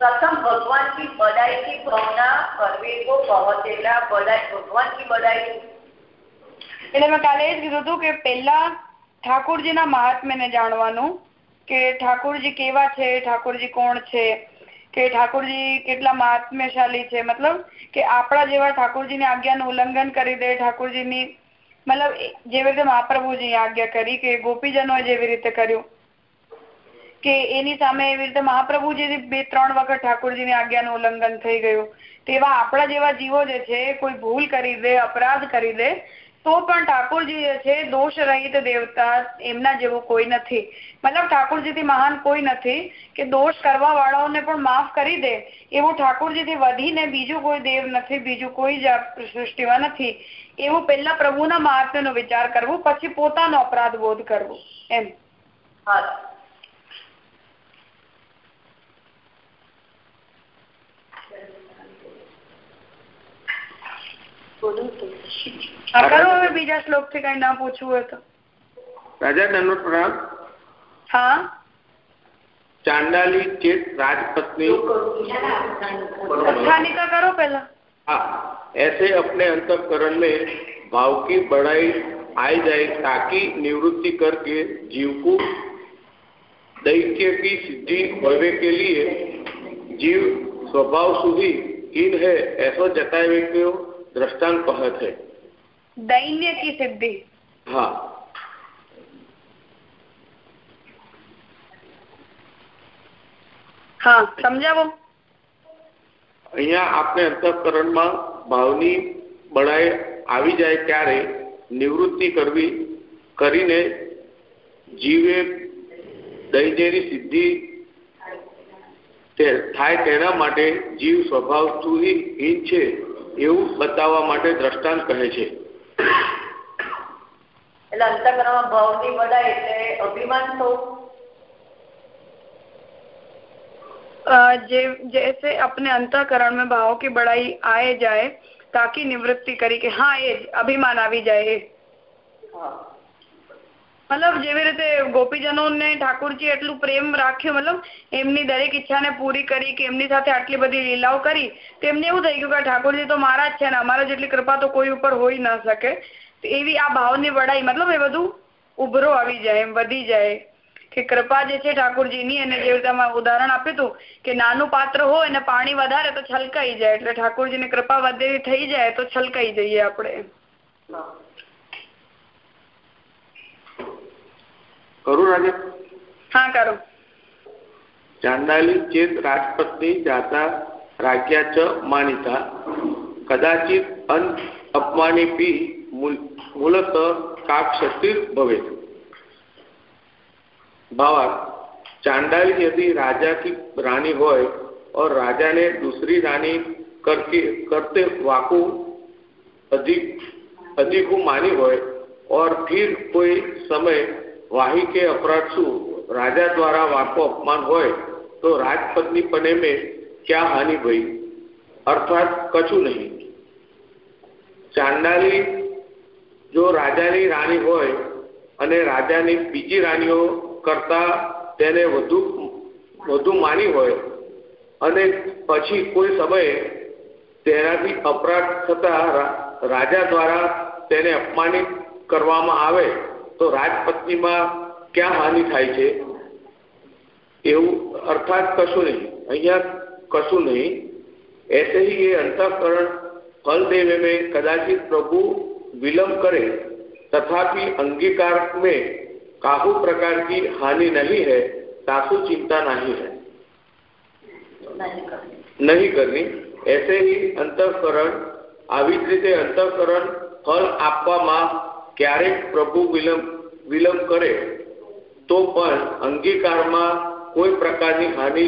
પ્રથમ ભગવાન की बड़ाई की भावना करवे को पहुंचेला बड़ाई भगवान की बड़ाई એટલે મેં કાલે એ જ કીધું હતું કે પેલા ઠાકોરજીના મહાત્મ્યને જાણવાનું કે ઠાકોરજી કેવા છે ઠાકોરજી કોણ છે કે ઠાકોરજી કેટલા મહાત્મ્યશાળી છે મતલબ કે આપણા જેવા ઠાકોરજીની આજ્ઞાનું ઉલ્લંઘન કરી દે ઠાકોરજીની મતલબ જેવી રીતે મહાપ્રભુજી આજ્ઞા કરી કે ગોપીજનોએ જેવી રીતે કર્યું કે એની સામે એવી રીતે મહાપ્રભુજી બે ત્રણ વખત ઠાકોરજીની આજ્ઞાનું ઉલ્લંઘન થઈ ગયું. તેવા આપણા જેવા જીવો જે છે, કોઈ ભૂલ કરી દે, અપરાધ કરી દે, તો પણ ઠાકોરજી જે છે દોષ રહિત દેવતા એમના જેવું કોઈ નથી. મતલબ ઠાકોરજીથી મહાન કોઈ નથી કે દોષ કરવા વાળાઓને પણ માફ કરી દે. એવું ઠાકોરજીથી વધીને બીજું કોઈ દેવ નથી, બીજું કોઈ જ સૃષ્ટિમાં નથી. એવું પેલા પ્રભુના મહાત્મ્ય વિચાર કરવું, પછી પોતાનો અપરાધ બોધ કરવો. એમ. હા. करो पहला। हाँ, ऐसे अपने अंतकरण में भाव की बढ़ाई आई जाए ताकि निवृत्ति करके जीव को दैत्य की सिद्धि होने के लिए जीव स्वभाव सुधी हीन है ऐसा जताए व्यक्तियों દ્રષ્ટાંત કહે છે. દૈન્ય કી સિદ્ધિ. હા. હા સમજાવો. અહીંયા આપણે અંતઃકરણમાં ભાવની બળાએ આવી જાય ત્યારે નિવૃત્તિ કરવી કરીને જીવે દૈન્યની સિદ્ધિ થાય તેના માટે જીવ સ્વભાવ સુધી હીન છે. એવું બતાવવા માટે દ્રષ્ટાંત કહે છે એટલે અંતકરણમાં ભાવની બધાય એટલે અભિમાન તો जैसे अपने अंतकरण में भावों की बड़ाई आए जाए ताकि निवृत्ति કરી કે હા એ જ અભિમાન આવી જાય એ મતલબ જેવી રીતે ગોપીજનો ને ઠાકોરજી એટલું પ્રેમ રાખ્યું, મતલબ એમની દરેક ઈચ્છાને પૂરી કરી કે એમની સાથે આટલી બધી લીલાઓ કરી તેમને એવું થઈ ગયું કે ઠાકોરજી તો મારા જ છે ને અમારા જેટલી કૃપા તો કોઈ ઉપર હોઈ ન શકે. એવી આ ભાવની વડાઈ, મતલબ એ બધું ઉભરો આવી જાય, એમ વધી જાય કે કૃપા જે છે ઠાકોરજીની અને જેવી રીતે ઉદાહરણ આપ્યું હતું કે નાનું પાત્ર હોય અને પાણી વધારે તો છલકાઈ જાય, એટલે ઠાકોરજીની કૃપા વધે, થઈ જાય તો છલકાઈ જઈએ આપણે. કરું રાજે હા કરો ચાંડાલી ચેત રાજપત્ની જાતા રાજ્યા ચ માનિતા કદાચિત અન अपमानीपी मूलत काक्षतिर भवेत भावार्थ चांडाली यदि राजा की रानी होय और राजा ने दूसरी रानी करके करते वाकु अधिक अधिक मानी होय और फिर कोई समय વાહી કે અપરાધ શું? રાજા દ્વારા વાકો અપમાન હોય તો રાજપત્ની પને મેં ક્યાં હાનિ ભઈ? અર્થાત કશું નહીં. ચાંડાલી જો રાજાની રાણી હોય અને રાજાની બીજી રાણીઓ કરતા તેને વધુ વધુ માની હોય અને પછી કોઈ સમયે તેનાથી અપરાધ થતા રાજા દ્વારા તેને અપમાનિત કરવામાં આવે તો રાજપત્નીમાં ક્યાં હાનિ થાય છે એવું અર્થાત કશું નહીં અહીંયા કશું નહીં ऐसे ही ये अंतकरण फल देने में कदाचित प्रभु विलंब करे तथापि अंगीकार में काहू प्रकार की हानि नहीं है तासु चिंता नहीं है नहीं करनी ऐसे ही अंतकरण આવી જ રીતે અંતકરણ ફળ આપવામાં ક્યારેક પ્રભુ વિલંબ વિલંબ કરે, તો પણ અંગીકારમાં કોઈ પ્રકારની હાનિ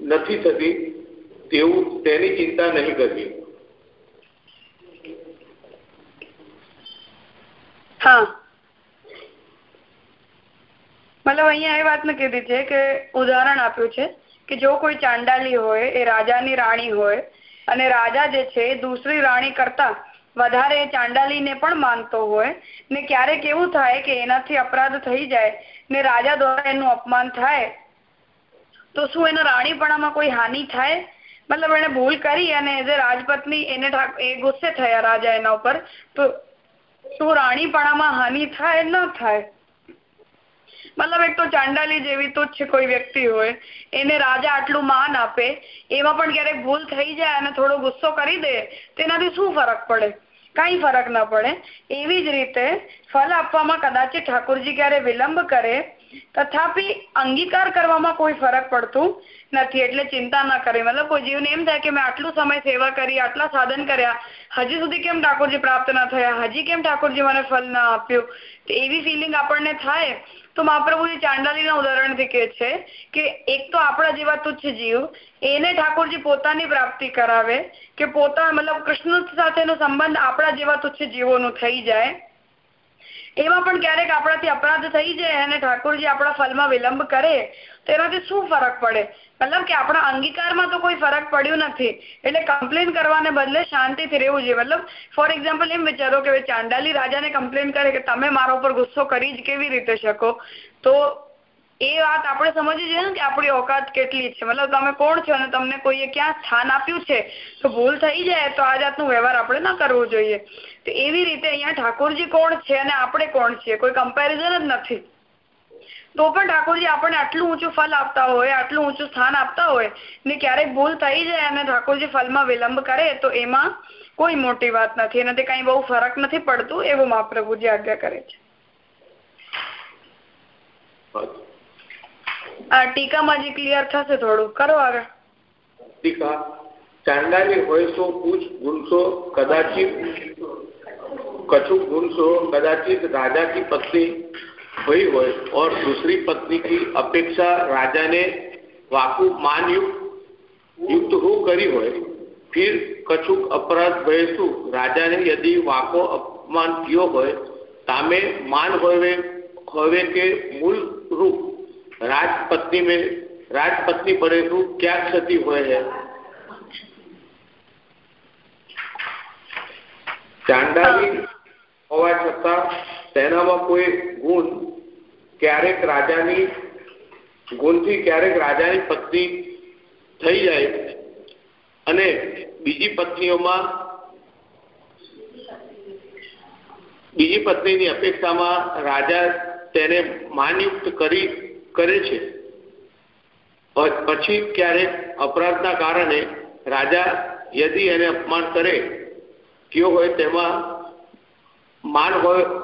નથી થતી તેવું તેની ચિંતા નહીં કરવી. હા. મતલબ અહીંયા એ વાત ને કીધી છે કે ઉદાહરણ આપ્યું છે કે જો કોઈ ચાંડાલી હોય, એ રાજાની રાણી હોય, અને રાજા જે છે એ દૂસરી રાણી કરતા વધારે ચાંડાલીને પણ માનતો હોય, ને ક્યારેક એવું થાય કે એનાથી અપરાધ થઈ જાય, ને રાજા દ્વારા એનું અપમાન થાય, તો શું એના રાણીપણામાં કોઈ હાનિ થાય? મતલબ એને ભૂલ કરી અને એઝ એ રાજપત્ની એને એ ગુસ્સે થયા રાજા એના ઉપર, તો શું રાણીપણામાં હાનિ થાય? ન થાય. મતલબ એક તો ચાંડાલી જેવી તુચ્છ કોઈ વ્યક્તિ હોય, એને રાજા આટલું માન આપે, એમાં પણ ક્યારેક ભૂલ થઈ જાય અને થોડો ગુસ્સો કરી દે, તેનાથી શું ફરક પડે? કઈ ફરક ન પડે. એવી જ રીતે ફલ આપવામાં કદાચિત ઠાકોરજી ક્યારે વિલંબ કરે, તથાપી અંગીકાર કરવામાં કોઈ ફરક પડતું નથી, એટલે ચિંતા ન કરે. મતલબ કોઈ જીવને એમ થાય કે મેં આટલું સમય સેવા કરી, આટલા સાધન કર્યા, હજી સુધી કેમ ઠાકોરજી પ્રાપ્ત ન થયા, હજી કેમ ઠાકોરજી મને ફલ ન આપ્યું? એવી ફિલિંગ આપણને થાય તો મહાપ્રભુજી ચાંડાલીના ઉદાહરણથી કહે છે કે એક તો આપણા જેવા તુચ્છ જીવ, એને ઠાકોરજી પોતાની પ્રાપ્તિ કરાવે કે પોતા મતલબ કૃષ્ણ સાથેનો સંબંધ આપણા જેવા તુચ્છ જીવોનું થઈ જાય. એમાં પણ ક્યારેક આપણાથી અપરાધ થઈ જાય અને ઠાકોરજી આપણા ફલમાં વિલંબ કરે તેનાથી શું ફરક પડે? મતલબ કે આપણા અંગીકારમાં તો કોઈ ફરક પડ્યું નથી. એટલે કમ્પ્લેન કરવાને બદલે શાંતિથી રહેવું જોઈએ. મતલબ ફોર એક્ઝામ્પલ એમ વિચારો કે ચાંડાલી રાજાને કમ્પ્લેન કરે કે તમે મારા ઉપર ગુસ્સો કરી જ કેવી રીતે શકો? તો એ વાત આપણે સમજવી જોઈએ ને કે આપણી ઓકાત કેટલી છે. મતલબ તમે કોણ છો અને તમને કોઈએ ક્યાં સ્થાન આપ્યું છે? તો ભૂલ થઈ જાય તો આ જાતનું વ્યવહાર આપણે ના કરવો જોઈએ. તો એવી રીતે અહીંયા ઠાકોરજી કોણ છે અને આપણે કોણ છીએ? કોઈ કમ્પેરિઝન જ નથી. તો પણ ઠાકોરજી, આપણને આટલું ઊંચું ફલ આપતા હોય, આટલું ઊંચું સ્થાન આપતા હોય, ને ક્યારેક ભૂલ થઈ જાય અને ઠાકોરજી ફલમાં વિલંબ કરે, તો એમાં કોઈ મોટી વાત નથી. એનાથી કઈ બહુ ફરક નથી પડતું એવું મહાપ્રભુજી આજ્ઞા કરે છે. ટીકામાં જે ક્લિયર થશે થોડું, કરો આગળ. ટીકા. ચાંદાની હોય સો કદાચિત કછું ગુણસો, કદાચિત રાજાની પત્ની हुई हो और दूसरी पत्नी की अपेक्षा राजा ने वाकु मान युक्त युक्त हो करी हो फिर कछुक अपराध भयसु राजा ने यदि वाको अपमान कियो हो तामे मान होवे होवे के मूल रूप राजपत्नी में राजपत्नी पड़े तो क्या क्षति हुए है ચાંડાલી હોવા છતાં તેનામાં કોઈ ગુણ ક્યારેક રાજાની ગુણથી ક્યારેક રાજાની પત્ની થઈ જાય અને બીજી પત્નીઓમાં બીજી પત્નીની અપેક્ષામાં રાજા તેને માનયુક્ત કરી, કરે છે. પછી ક્યારેક અપરાધના કારણે રાજા યદિ એને અપમાન કરે, કયો હોય તેમાં માન હોય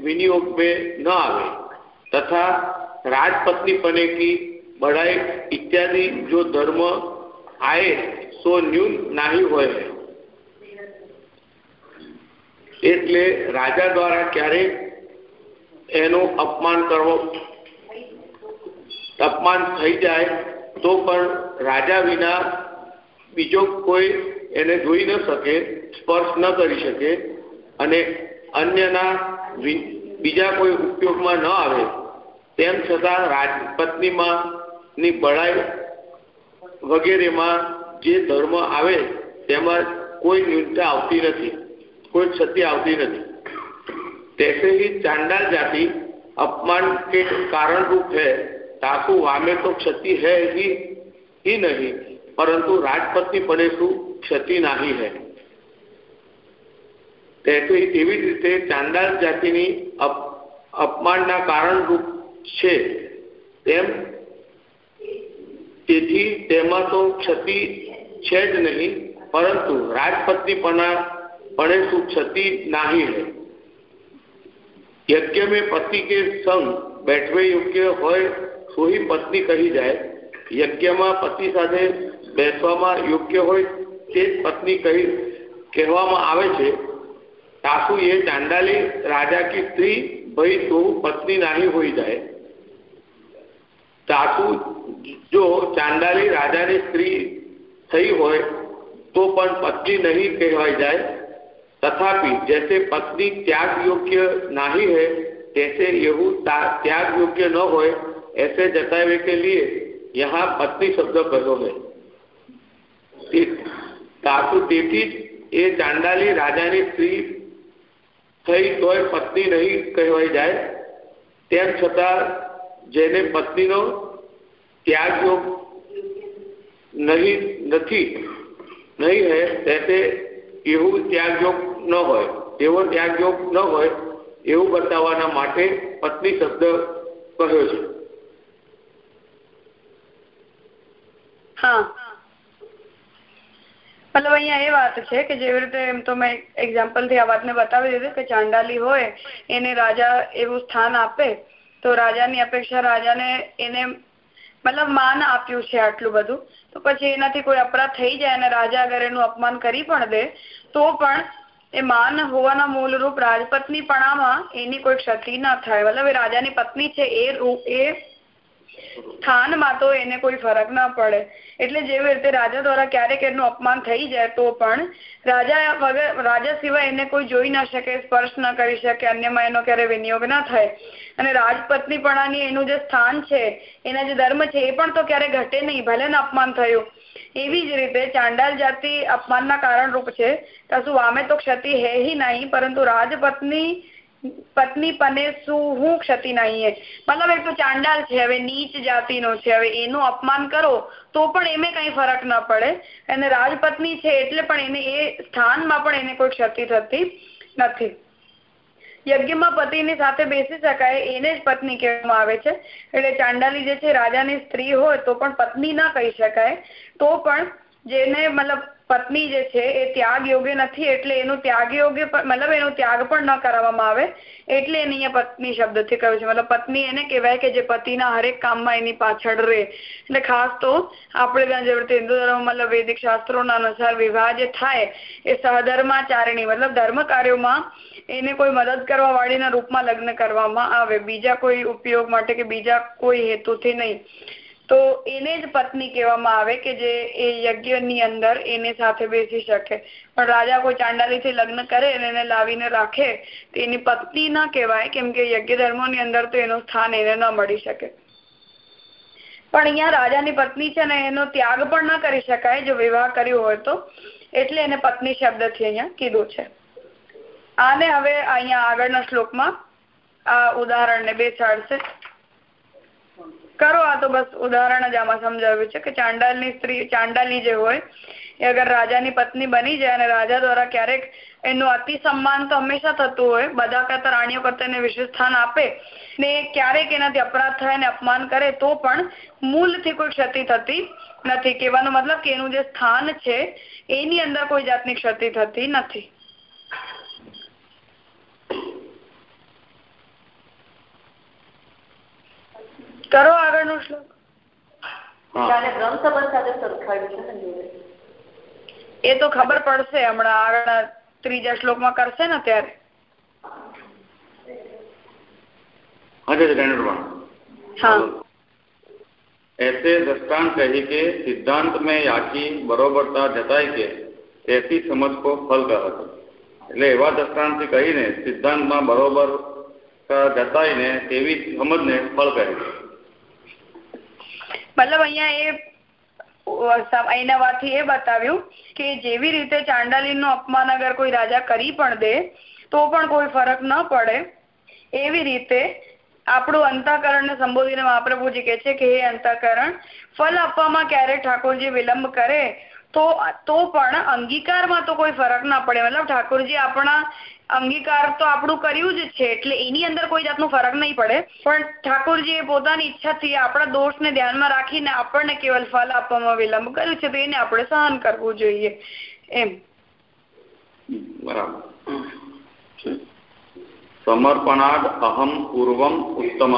विनियोग में न आवे तथा राजपत्नी पने की बढ़ाई इत्यादि जो धर्म आए सो न्यून नाही હોય એટલે રાજા દ્વારા ક્યારે એનું અપમાન કરવો અપમાન થઈ જાય તો પણ રાજા વિના બીજો કોઈ એને જોઈ ન શકે સ્પર્શ ન કરી શકે અને અન્યના બીજા કોઈ ઉપયોગમાં ન આવે તેમ છતાં રાજપત્નીમાં ની બળાઈ વગેરેમાં જે ધર્મ આવે તેમાં કોઈ ન્યૂનતા આવતી નથી कोई क्षति आती नहीं तैसे ही चांडाल जाति अपमान के कारण रूप है ताकू वामे तो क्षति है ही ही नहीं परंतु राजपत्नी पड़ेसु क्षति नहीं है તેથી એવી જ રીતે ચાંદાલ જાતિની અપમાનના કારણરૂપ છે. તેમ તેથી તેમાં તો ક્ષતિ છે જ નહીં, પરંતુ રાજપત્નીપણા પણે શું ક્ષતિ નહીં હે. યજ્ञ મેં પતિ કે સંગ બેઠવે યોગ્ય હોય, સોહી પત્ની કહી જાય, યજ્ઞમાં પતિ સાથે બેસવામાં યોગ્ય હોય તે જ પત્ની કહી, કહેવામાં આવે છે સાસુ એ ચાંડાલી રાજા की સ્ત્રી ભઈ તો પત્ની નહીં હોઈ જાય સાસુ જો ચાંડાલી રાજાની સ્ત્રી થઈ હોય તો પણ પત્ની નહીં કહેવાય જાય तथापि जैसे पत्नी त्याग योग्य नहीं है जैसे यहू त्याग योग्य न हो ऐसे जतावे के लिए यहाँ पत्नी शब्द कहो है તાસુ તેથી જ એ ચાંડાલી રાજાની સ્ત્રી થઈ તોય પત્ની નહીં કહેવાય જાય. તેમ છતાં જેને પત્નીનો ત્યાગ યોગ નહીં, નથી, નહીં હે તે એવું ત્યાગયોગ ન હોય. એવો ત્યાગયોગ ન હોય એવું બતાવવાના માટે પત્ની શબ્દ કહ્યો છે. હા. મતલબ અહીંયા એ વાત છે કે જેવી રીતે એમ તો મેં એક્ઝામ્પલથી આ વાતને બતાવી દીધી કે ચાંડાલી હોય, એને રાજા એવું સ્થાન આપે, તો રાજાની અપેક્ષા રાજાને એને મતલબ માન આપ્યું છે આટલું બધું. તો પછી એનાથી કોઈ અપરાધ થઈ જાય અને રાજા અગર એનું અપમાન કરી પણ દે, તો પણ એ માન હોવાના મૂળરૂપ રાજપત્ની પણામાં એની કોઈ ક્ષતિ ના થાય. મતલબ એ રાજાની પત્ની છે, એ એ સ્થાનમાં તો એને કોઈ ફરક ના પડે. એટલે જેવી રીતે રાજા દ્વારા ક્યારેક એનું અપમાન થઈ જાય તો પણ રાજા વગર રાજા સિવાય એને કોઈ જોઈ ના શકે, સ્પર્શ ના કરી શકે, અન્યમાં એનો ક્યારે વિનિયોગ ના થાય. અને રાજપત્નીપણાની એનું જે સ્થાન છે, એના જે ધર્મ છે, એ પણ તો ક્યારે ઘટે નહીં, ભલે અપમાન થયું. એવી જ રીતે ચાંડાલ જાતિ અપમાનના કારણરૂપ છે. કશું વામે તો ક્ષતિ હે નહીં, પરંતુ રાજપત્ની પત્ની પને શું, હું ક્ષતિ નહીં મતલબ એક તો ચાંડાલ છે, હવે નીચ જાતિનો છે, હવે એનું અપમાન કરો, તો પણ એમે કઈ ફરક ન પડે. અને રાજપત્ની છે એટલે પણ એને એ સ્થાનમાં પણ એને કોઈ ક્ષતિ થતી નથી. યજ્ઞમાં પતિની સાથે બેસી શકાય, એને જ પત્ની કહેવામાં આવે છે. એટલે ચાંડાલી જે છે, રાજાની સ્ત્રી હોય તો પણ પત્ની ના કહી શકાય. તો પણ જેને મતલબ પત્ની જે છે એ ત્યાગ યોગ્ય નથી એટલે એનું ત્યાગ યોગ્ય મતલબ એનો ત્યાગ પણ ન કરાવવામાં આવે એટલે એને અહીંયા પત્ની શબ્દથી કહ્યું છે. મતલબ પત્ની એને કહેવાય કે જે પતિના હરેક કામમાં એની પાછળ રહે. એટલે ખાસ તો આપણે ત્યાં જેવી રીતે હિન્દુ ધર્મ મતલબ વૈદિક શાસ્ત્રોના અનુસાર વિવાહ જે થાય એ સહધર્માચારણી, મતલબ ધર્મ કાર્યોમાં એને કોઈ મદદ કરવા વાળીના રૂપમાં લગ્ન કરવામાં આવે. બીજા કોઈ ઉપયોગ માટે કે બીજા કોઈ હેતુથી નહીં. તો એને જ પત્ની કહેવામાં આવે કે જે એ યજ્ઞની અંદર એને સાથે બેસી શકે. પણ રાજા કોઈ ચાંડાલીથી લગ્ન કરે અને એને લાવીને રાખે, તો એની પત્ની ના કહેવાય, કેમ કે યજ્ઞ ધર્મોની અંદર તો એનું સ્થાન એને ન મળી શકે. પણ અહીંયા રાજાની પત્ની છે ને, એનો ત્યાગ પણ ન કરી શકાય, જો વિવાહ કર્યો હોય તો. એટલે એને પત્ની શબ્દથી અહીંયા કીધું છે. આને હવે અહીંયા આગળના શ્લોકમાં આ ઉદાહરણને બેસાડશે. કરો, આ તો બસ ઉદાહરણ જ આમાં સમજાવ્યું છે કે ચાંડાલની સ્ત્રી ચાંડાલી જે હોય, એ અગર રાજાની પત્ની બની જાય અને રાજા દ્વારા ક્યારેક એનું અતિ સન્માન તો હંમેશા થતું હોય, બધા કરતા રાણીઓ કરતા એને વિશેષ સ્થાન આપે ને ક્યારેક એનાથી અપરાધ થાય ને અપમાન કરે, તો પણ મૂળથી કોઈ ક્ષતિ થતી નથી. કહેવાનો મતલબ કે એનું જે સ્થાન છે, એની અંદર કોઈ જાતની ક્ષતિ થતી નથી. કરો આગળનો શ્લોક એ તો ખબર પડશે હમણાં આગળ ત્રીજા શ્લોકમાં કરશે ને ત્યારે हाँ ऐसे दृष्टांत कही के सिद्धांत में याची बरोबरता जताई के ऐसी समझ को फल કહે એટલે એવા દ્રષ્ટાંતથી કહીને સિદ્ધાંતમાં બરોબર જતાઈને તેવી સમજને ફળ કહે છે મતલબ અહીંયા એ એના વાતથી એ બતાવ્યું કે જેવી રીતે ચાંડાલીનું અપમાન અગર કોઈ રાજા કરી પણ દે, તો પણ કોઈ ફરક ન પડે. એવી રીતે આપણું અંતઃકરણને સંબોધીને મહાપ્રભુજી કહે છે કે હે અંતઃકરણ, ફલ આપવામાં ક્યારે ઠાકોરજી વિલંબ કરે, તો તો પણ અંગીકારમાં તો કોઈ ફરક ના પડે. મતલબ ઠાકોરજી આપણા અંગીકાર તો આપણું કર્યું જ છે, એટલે એની અંદર કોઈ જાતનો ફરક નહીં પડે. પણ ઠાકોરજીએ પોતાની ઈચ્છાથી આપણા દોષને ધ્યાનમાં રાખીને આપણને કેવલ ફલ આપવામાં વિલંબ કર્યું છે, તો એને આપણે સહન કરવું જોઈએ. એમ. સમર્પણાદ અહમ પૂર્વમ ઉત્તમ.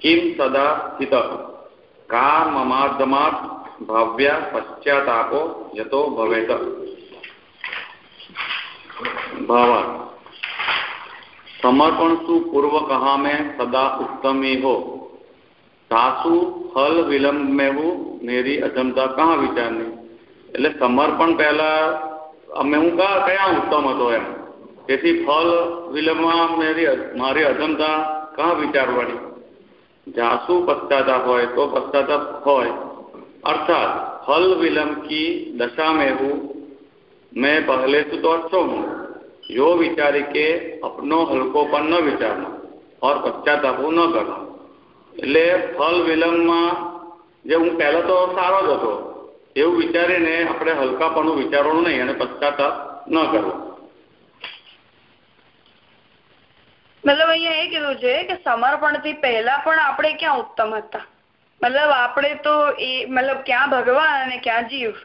કિમ સદા સ્થિત? કા મમાદમાત ભાવ્યા પશ્ચાતાપો યતો ભવેત. भावा समर्पण सु पूर्व कहा में सदा उत्तम ही हो સાસુ ફલ વિલંબ મેવું મેરી અજમતા કહા વિચારની એટલે સમર્પણ પહેલા અમે હું કયા કયા ઉત્તમ હતો એમ તેથી ફલ વિલંબમાં મેરી મારી અજમતા કહા વિચારવાની જાસુ પશ્ચાતાપ હોય તો પશ્ચાતાપ હોય अर्थात फल विलंब की दशा में हूँ मैं पहले से तो अच्छो हूँ यो विचारी के अपनो हल्कोपन न विचारना और पश्चाताप न करना એટલે ફલ વિલંબમાં જે હું પહેલા તો સારો જ હતો એવું વિચારીને આપણે હલકાપણું વિચારવાનું નહીં અને પશ્ચાતાપ ન કરવો મતલબ અહીંયા એ કીધું છે કે સમર્પણથી પહેલા પણ આપણે ક્યાં ઉત્તમ હતા મતલબ આપણે તો એ મતલબ ક્યાં ભગવાન અને ક્યાં જીવ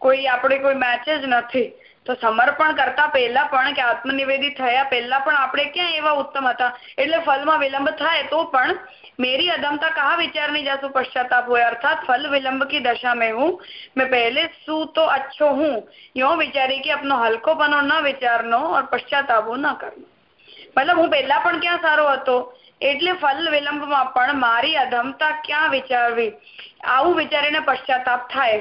કોઈ આપણે કોઈ મેચ જ નથી તો સમર્પણ કરતા પહેલા પણ કે આત્મનિવેદિત થયા પહેલા પણ આપણે ક્યાં એવા ઉત્તમ હતા એટલે ફલમાં વિલંબ થાય તો પણ मेरी अदमता कहा विचार नहीं जासु पश्चाताप हुआ अर्थात फल विलंब की दशा में हूँ मैं पहले सु तो अच्छो हूँ यो विचारी कि अपनो हल्कोपनो न विचारनो और पश्चातापो न करनो મતલબ હું પહેલા પણ ક્યાં સારો હતો એટલે ફલ વિલંબમાં પણ મારી અધમતા ક્યાં વિચારવી આવું વિચારીને પશ્ચાતાપ થાય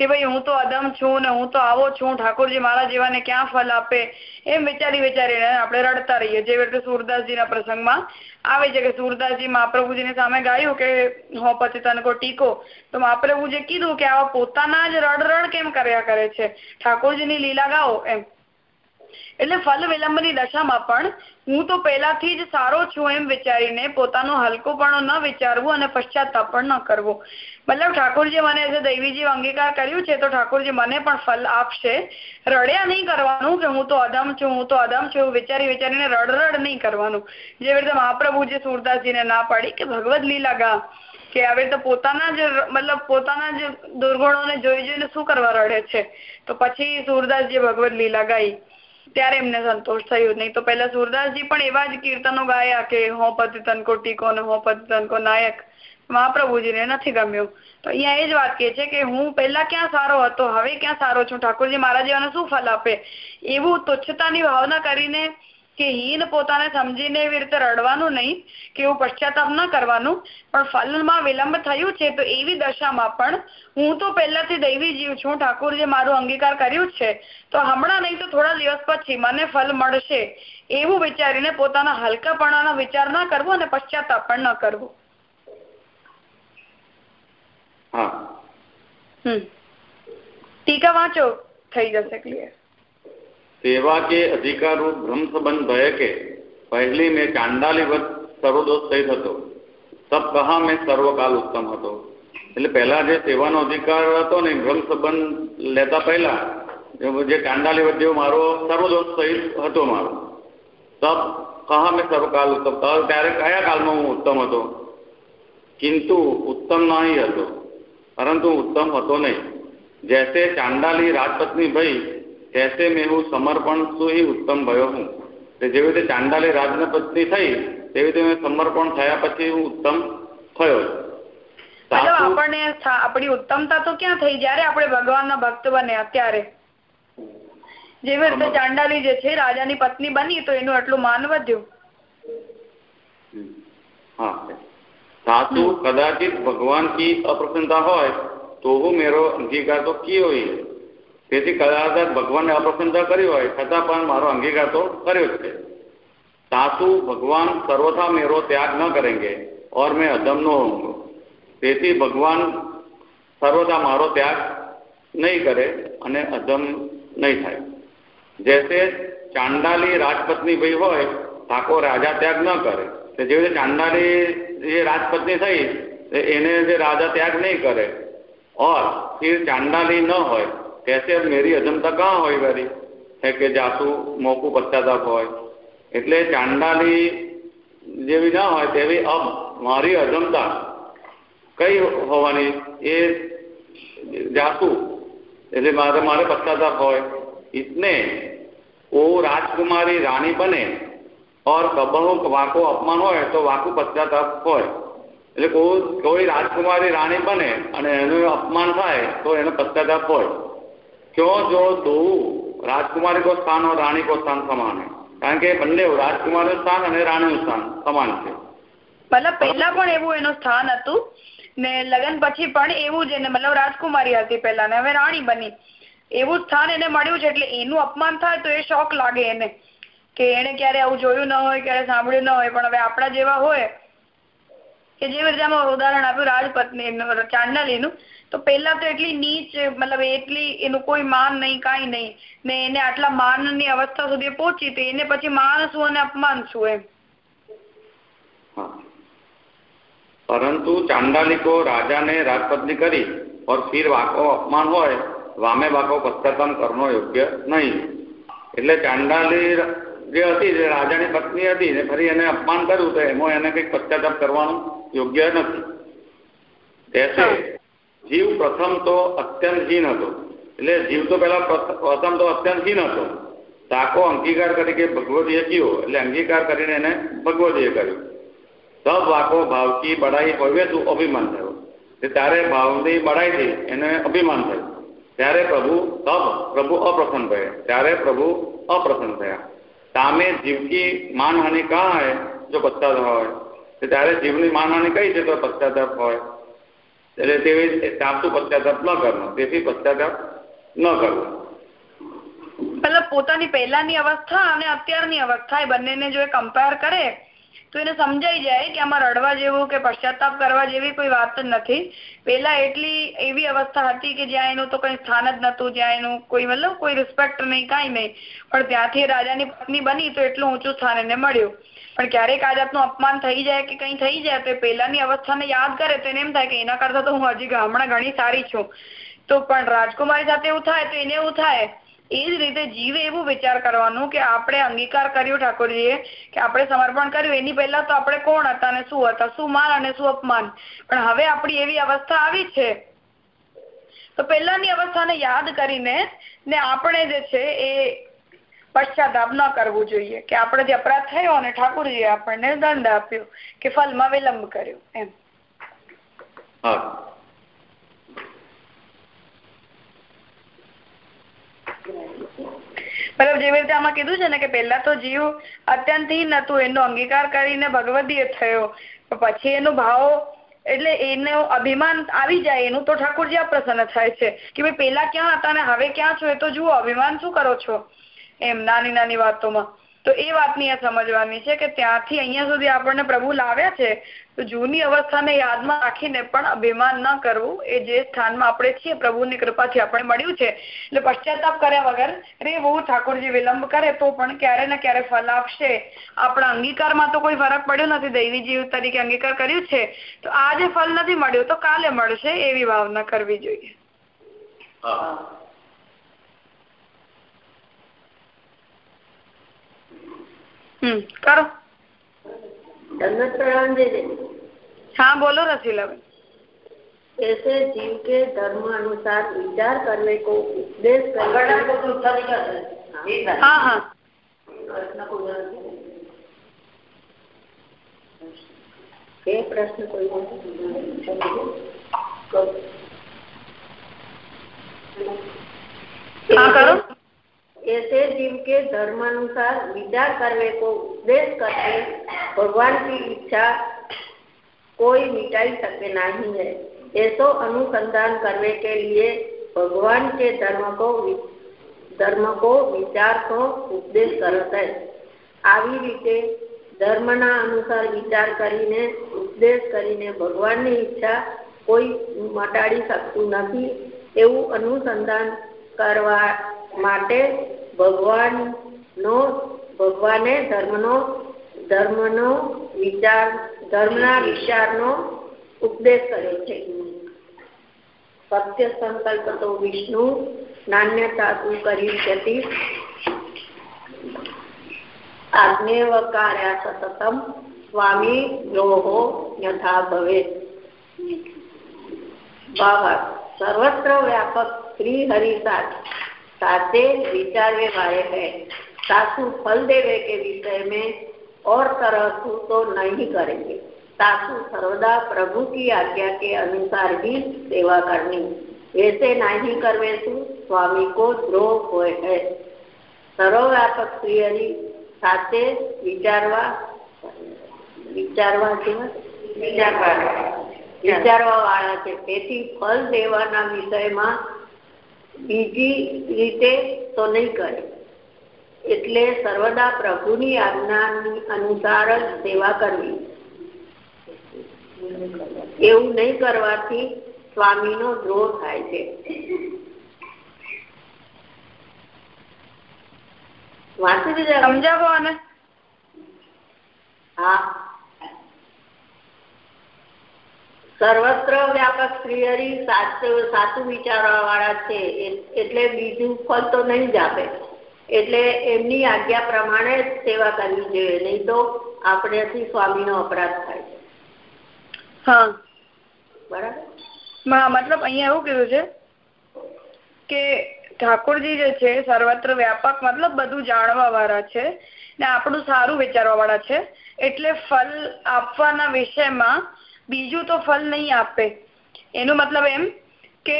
કે ભાઈ હું તો અદમ છું ને હું તો આવો છું, ઠાકોરજી મારા જેવાને ક્યાં ફલ આપે? એમ વિચારી વિચારીને આપણે રડતા રહીએ. જેવી રીતે સુરદાસજીના પ્રસંગમાં આવે છે કે સુરદાસજી મહાપ્રભુજીની સામે ગાયું કે, હો પછી તને કો ટીકો? તો મહાપ્રભુજી કીધું કે આવા પોતાના જ રડ રડ કેમ કર્યા કરે છે? ઠાકોરજીની લીલા ગાઓ એમ. એટલે ફલ વિલંબની દશામાં પણ હું તો પહેલાથી જ સારો છું એમ વિચારીને પોતાનો હલકોપણો ન વિચારવું અને પશ્ચાતાપ પણ ન કરવો. મતલબ ઠાકોરજી મને જે દૈવીજી અંગીકાર કર્યું છે તો ઠાકોરજી મને પણ ફલ આપશે. રડ્યા નહીં કરવાનું કે હું તો અદમ છું, હું તો અદમ છું વિચારી વિચારીને રડ રડ નહીં કરવાનું. જેવી રીતે મહાપ્રભુજી સુરદાસજીને ના પાડી કે ભગવદ લીલા ગા, કે આવી રીતે પોતાના જ મતલબ પોતાના જ દુર્ગુણોને જોઈ જોઈને શું કરવા રડે છે? તો પછી સુરદાસજી ભગવદ લીલા ગાઈ ત્યારે એમને સંતોષ થયો નહીં. તો પહેલા સુરદાસજી પણ એવા જ કીર્તનો ગાયા કે, હો પતિ તનકો ટીકો ને હો પતિ તનકો નાયક. મહાપ્રભુજીને નથી ગમ્યું. તો અહીંયા એ જ વાત કે છે કે, હું પહેલા ક્યાં સારો હતો? હવે ક્યાં સારો છું? ઠાકોરજી મારા જેવાને શું ફલ આપે? એવું તુચ્છતાની ભાવના કરીને કે હીન પોતાને સમજીને એવી રીતે રડવાનું નહીં કે એવું પશ્ચાતાપ ન કરવાનું. પણ ફલમાં વિલંબ થયું છે તો એવી દશામાં પણ હું તો પહેલાથી દૈવી જીવ છું ઠાકોરજી મારું અંગીકાર કર્યું છે. તો હમણાં નહીં તો થોડા દિવસ પછી મને ફલ મળશે. એવું વિચારીને પોતાના હલકાપણાનો વિચાર ન કરવો અને પશ્ચાતાપ પણ ન કરવો. હા. હમ. ટીકા વાંચો. થઈ જશે ક્લિયર सेवा के अधिकार रूप भ्रम संबंध भय के पहली में ચાંડાલીવત સર્વદોષ સહિત હતો સબ કહા મેં સર્વકાલ ઉત્તમ હતો એટલે પહેલા જે સેવાનો અધિકાર હતો ને ભ્રમ સંબંધ લેતા પહેલા જે ચાંડાલીવત જેવો મારો સર્વદોષ સહિત હતો મારો સબ કહા મેં સર્વકાલ ઉત્તમ ત્યારે કયા કાળમાં હું ઉત્તમ હતો કિંતુ ઉત્તમ નહીં હતો પરંતુ ઉત્તમ હતો નહીં જૈસે ચાંડાલી રાજપત્ની ભાઈ કહેશે મેં હું સમર્પણ સુહી ઉત્તમ ભયો હું. તે જેવી રીતે ચાંડાલી રાજને પત્ની થઈ તેવી રીતે સમર્પણ થયા પછી હું ઉત્તમ થયો. મતલબ આપણને આપણી ઉત્તમતા તો ક્યાં થઈ? જયારે આપણે ભગવાનના ભક્ત બને ત્યારે જેવી રીતે ચાંડાલી જે છે રાજાની પત્ની બની તો એનું એટલું માન વધ્યું. હા. સાસુ કદાચિત ભગવાન કી અપ્રસન્નતા હોય તો હું મેરો અંગીકાર તો કયો તેથી કદાચ ભગવાનને અપ્રસન્નતા કરી હોય, છતાં પણ મારો અંગીકાર તો કર્યો છે. સાસુ, ભગવાન સર્વથા મેરો ત્યાગ ન કરેંગે, ઓર મેં અધમ નો તેથી ભગવાન સર્વથા મારો ત્યાગ નહીં કરે અને અધમ નહીં થાય. જૈસે ચાંડાલી રાજપત્ની ભાઈ હોય, ઠાકોર રાજા ત્યાગ ન કરે. જેવી રીતે ચાંડાલી જે રાજપત્ની થઈ એને જે રાજા ત્યાગ નહીં કરે. ઓર એ ચાંડાલી ન હોય कैसे अब मेरी अजमता कहाँ હોય વરી है કે જાસુ મોકું પશ્ચાતાપ હોય એટલે ચાંડાલી જેવી ના હોય તેવી અબ મારી અજમતા કઈ હોવાની એ જાસુ એટલે મારે મારે પશ્ચાતાપ હોય ઇતને ઓ રાજકુમારી રાણી બને ઓર કબહુ વાકો અપમાન હોય તો વાકુ પશ્ચાતાપ હોય એટલે કોઈ કોઈ રાજકુમારી રાણી બને અને એનું અપમાન થાય તો એનો પશ્ચાતાપ હોય क्यों जो दो राजकुमारी को स्थान और रानी को स्थान समान है કારણ કે બંને રાજકુમારનું સ્થાન અને રાણીનું સ્થાન સમાન છે મતલબ પહેલા પણ એવું એનું સ્થાન હતું ને લગ્ન પછી પણ એવું જ એને મતલબ રાજકુમારી હતી પહેલા ને હવે રાણી બની એવું સ્થાન એને મળ્યું છે એટલે એનું અપમાન થાય તો એ શોખ લાગે એને કે એને ક્યારે આવું જોયું ન હોય ક્યારે સાંભળ્યું ન હોય પણ હવે આપણા જેવા હોય કે જે રીતે ઉદાહરણ આપ્યું રાજપત્ની ચાંડલીનું તો પહેલા તો એટલી નીચ, મતલબ એટલી એનું કોઈ માન નહીં, કાંઈ નહીં. ને એને આટલા માનની અવસ્થા સુધી પહોંચી, તો એને પછી માન શું અને અપમાન શું એમ. પરંતુ ચાંડાલિકો રાજાને રાજપત્ની કરી પર ફીર વાકો અપમાન હોય, વામે વાકો પશ્ચાતાપ કરનો યોગ્ય નહીં. એટલે ચાંદાલી જે હતી જે રાજાની પત્ની હતી ને ફરી એને અપમાન કર્યું તો એમાં એને કંઈક પશ્ચાતાપ કરવાનું યોગ્ય નથી. કહેશે જીવ પ્રથમ તો અત્યંત હીન હતો. એટલે જીવ તો પેલા પ્રથમ તો અત્યંત હીન હતો. તાકો અંગીકાર કરી કે ભગવતીએ કયો એટલે અંગીકાર કરીને એને ભગવતીએ કર્યું. તબ વાકો ભાવકી બડાઈ હવે તું અભિમાન થયો. ત્યારે ભાવની બડાઈથી એને અભિમાન થયું. ત્યારે પ્રભુ તબ પ્રભુ અપ્રસન્ન થયા. ત્યારે પ્રભુ અપ્રસન્ન થયા. તામે જીવકી માનહાનિ કાં હે જો પશ્ચાતાપ હોય? ત્યારે જીવની માનહાનિ કઈ છે તો પશ્ચાતાપ હોય? એટલે તેવી સાચું પશ્ચાતાપ ન કરવો. તેથી પશ્ચાતાપ ન કરવો. મતલબ પોતાની પહેલાની અવસ્થા અને અત્યારની અવસ્થા એ બંનેને જો એ કમ્પેર કરે તો એને સમજાઈ જાય કે આમાં રડવા જેવું કે પશ્ચાતાપ કરવા જેવી કોઈ વાત જ નથી. પેલા એટલી એવી અવસ્થા હતી કે જ્યાં એનું તો કઈ સ્થાન જ નતું જ્યાં એનું કોઈ મતલબ કોઈ રિસ્પેક્ટ નહીં, કાંઈ નહીં. પણ ત્યાંથી રાજાની પત્ની બની તો એટલું ઊંચું સ્થાન એને મળ્યું. પણ ક્યારેક આ જાતનું અપમાન થઈ જાય કે કંઈ થઈ જાય, તો પેલાની અવસ્થાને યાદ કરે તો એને એમ થાય કે એના કરતા તો હું હજી હમણાં ઘણી સારી છું. તો પણ રાજકુમારી સાથે એવું થાય તો એને એવું થાય એ જ રીતે જીવે એવું વિચાર કરવાનું કે આપણે અંગીકાર કર્યું ઠાકોરજીએ, કે આપણે સમર્પણ કર્યું, એની પહેલા તો આપણે કોણ હતા અને શું હતા, શું માન અને શું અપમાન? પણ હવે આપણી એવી અવસ્થા આવી છે. તો પહેલાની અવસ્થાને યાદ કરીને ને આપણે જે છે એ પશ્ચાતાપ ન કરવું જોઈએ, કે આપણે જે અપરાધ થયો અને ઠાકોરજીએ આપણને દંડ આપ્યો, કે ફલમાં વિલંબ કર્યો, એમ. હા. મતલબ જેવી રીતે આમાં કીધું છે ને કે પેલા તો જીવ અત્યંત હીન હતું એનો અંગીકાર કરીને ભગવદીય થયો. પછી એનો ભાવ એટલે એનો અભિમાન આવી જાય, એનું તો ઠાકોરજી અપ્રસન્ન થાય છે કે ભાઈ પેલા ક્યાં હતા ને હવે ક્યાં છો એ તો જુઓ, અભિમાન શું કરો છો? એમ નાની નાની વાતોમાં. તો એ વાતની સમજવાની છે કે ત્યાંથી અહીંયા સુધી આપણને પ્રભુ લાવ્યા છે તો જૂની અવસ્થાને યાદમાં રાખીને પણ અભિમાન ન કરવું એ જે સ્થાનમાં આપણે છીએ પ્રભુની કૃપાથી આપણે મળ્યું છે. એટલે પશ્ચાતાપ કર્યા વગર રેવું ઠાકોરજી વિલંબ કરે તો પણ ક્યારે ને ક્યારે ફલ આપશે. આપણા અંગીકારમાં તો કોઈ ફરક પડ્યો નથી. દૈવી જીવ તરીકે અંગીકાર કર્યું છે. તો આજે ફલ નથી મળ્યું તો કાલે મળશે એવી ભાવના કરવી જોઈએ. હમ કરો. प्रणाम दीदी हाँ बोलो रसीलाबेन ऐसे जीव के धर्म अनुसार विचार करने को उपदेश करने हाँ। हाँ। के प्रश्न कोई हाँ करो। ऐसे जीव के धर्मानुसार विचार करने को उपदेश करके भगवान की इच्छा कोई मिटाई सके नहीं है ऐसो अनुसंधान करने के लिए भगवान के धर्म को ધર્મ કો વિચાર કો ઉપદેશ કરો છે આવી રીતે ધર્મના અનુસાર વિચાર કરીને ઉપદેશ કરીને ભગવાનની ઈચ્છા કોઈ મટાડી શકતું નથી એવું અનુસંધાન કરવા માટે ભગવાનનો, ભગવાને ધર્મનો ધર્મનો વિચાર, ધર્મના વિચારનો ઉપદેશ કર્યો છે. સત્ય સંકલ્પ તો વિષ્ણુ નાન્યતાતું કરિષ્યતિ આજ્ઞેવ કાર્યા સતતમ સ્વામી યોહો યથા ભવે. બાબા, સર્વત્ર વ્યાપક શ્રી હરિ સાથ साथे विचारवे वाले है सासु फल देवे के विषय में और तरह तो नहीं करेंगे सासु सर्वदा प्रभु की आज्ञा के अनुसार ही सेवा करनी वैसे नहीं करवे तो स्वामी को द्रोह हुए है सर्वव्यापक श्री हरि साथे विचारवा વિચારવા જેવા વિચારવા વાળા છે તેથી ફલ દેવાના વિષયમાં બીજી રીતે તો નહીં કરે. એટલે સર્વદા પ્રભુની આજ્ઞા અનુસાર જ સેવા કરવી. એવું નહીં કરવાથી સ્વામીનો દ્રોહ થાય છે. વાંચી સમજાવો અને હા. સર્વત્ર વ્યાપક શ્રી હરિ સાચું વિચારવા વાળા છે એટલે બીજું ફળ તો નહીં જ આપે. એટલે એમની આજ્ઞા પ્રમાણે જ સેવા કરવી જોઈએ નહીં તો આપણેથી સ્વામીનો અપરાધ થાય છે. હા. બરાબર? મતલબ અહીંયા એવું કીધું છે કે ઠાકોરજી જે છે સર્વત્ર વ્યાપક મતલબ બધું જાણવા વાળા છે ને આપણું સારું વિચારવા વાળા છે એટલે ફલ આપવાના વિષયમાં બીજું તો ફલ નહીં આપે. એનો મતલબ એમ કે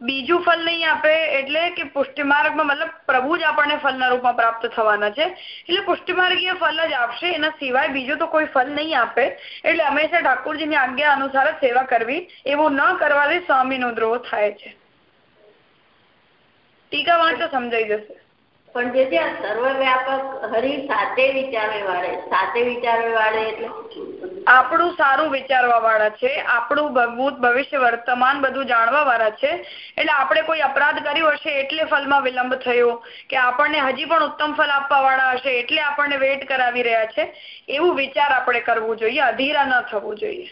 બીજું ફલ નહીં આપે એટલે કે પુષ્ટિમાર્ગમાં મતલબ પ્રભુ જ આપણને ફલના રૂપમાં પ્રાપ્ત થવાના છે. એટલે પુષ્ટિમાર્ગીય ફલ જ આપશે, એના સિવાય બીજું તો કોઈ ફલ નહીં આપે. એટલે હંમેશા ઠાકોરજીની આજ્ઞા અનુસાર જ સેવા કરવી, એવું ન કરવાથી સ્વામીનો દ્રોહ થાય છે. ટીકા વાંચો, સમજાઈ જશે. પણ જે છે સર્વવ્યાપક હરિ સાથે વિચારવે વાળે, સાથે વિચારવે વાળે એટલે આપણું સારું વિચારવા વાળા છે, આપણું ભૂત ભવિષ્ય વર્તમાન બધું જાણવા વાળા છે, એટલે આપણે કોઈ અપરાધ કર્યો હશે એટલે ફલમાં વિલંબ થયો, કે આપણને હજી પણ ઉત્તમ ફલ આપવા વાળા હશે એટલે આપણને વેટ કરાવી રહ્યા છે, એવું વિચાર આપણે કરવું જોઈએ, અધીરા ન થવું જોઈએ.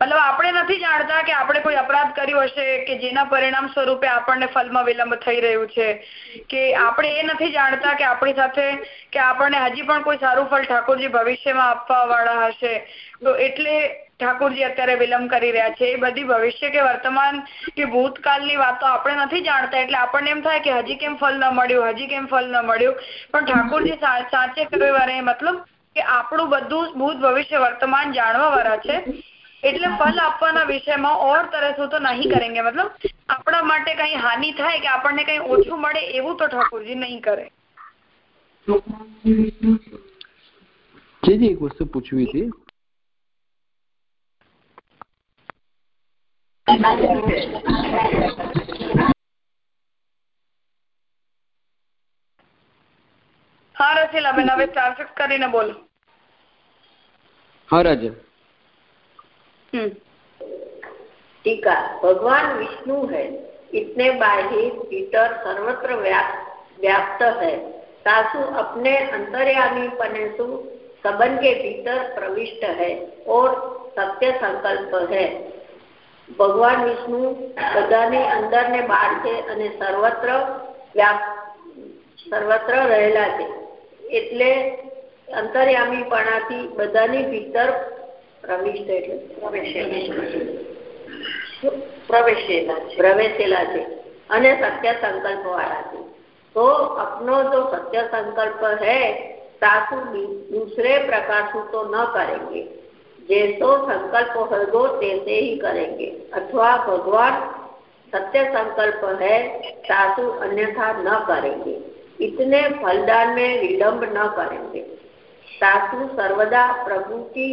મતલબ આપણે નથી જાણતા કે આપણે કોઈ અપરાધ કર્યો હશે કે જેના પરિણામ સ્વરૂપે આપણને ફલમાં વિલંબ થઈ રહ્યું છે. કે આપણે એ નથી જાણતા કે આપણી સાથે, કે આપણને હજી પણ કોઈ સારું ફળ ઠાકોરજી ભવિષ્યમાં આપવા વાળા હશે. તો એટલે ઠાકોરજી અત્યારે વિલંબ કરી રહ્યા છે. એ બધી ભવિષ્ય કે વર્તમાન કે ભૂતકાળની વાતો આપણે નથી જાણતા. એટલે આપણને એમ થાય કે હજી કેમ ફલ ન મળ્યું, હજી કેમ ફલ ન મળ્યું. પણ ઠાકોરજી સાચે કહેવાય મતલબ કે આપણું બધું ભૂત ભવિષ્ય વર્તમાન જાણવા વાળા છે. એટલે ફલ આપવાના વિષયમાં ઓર તરસો તો નહીં કરેંગે. મતલબ આપણા માટે કઈ હાનિ થાય કે આપણને કઈ ઓછું મળે એવું તો ઠાકોરજી નહીં કરે. જીજી એક વસ્તુ પૂછવી હતી. હા રસીલાબેન હવે ટ્રાન્સલેટ કરીને બોલો. હા રાજા. टीका भगवान विष्णु है इतने बाहिर भीतर सर्वत्र व्याप्त है सासु अपने अंतर्यामी पनेसु सबन के भीतर प्रविष्ट है और सत्य संकल्प है ભગવાન વિષ્ણુ બધાની અંદર ને બહાર છે અને સર્વત્ર સર્વત્ર રહેલા છે એટલે અંતર્યામીપણાથી બધાની ભીતર પ્રવિષ્ટ એટલે પ્રવેશેલા પ્રવેશેલા છે અને સત્ય સંકલ્પ વાળા છે तो अपनो जो सत्य संकल्प है सासु दूसरे प्रकार से तो न करेंगे जैसो संकल्प होगो तैसे ही करेंगे अथवा भगवान सत्य संकल्प है सासु अन्यथा न करेंगे इतने फलदान में विलंब न करेंगे सासु सर्वदा प्रभु की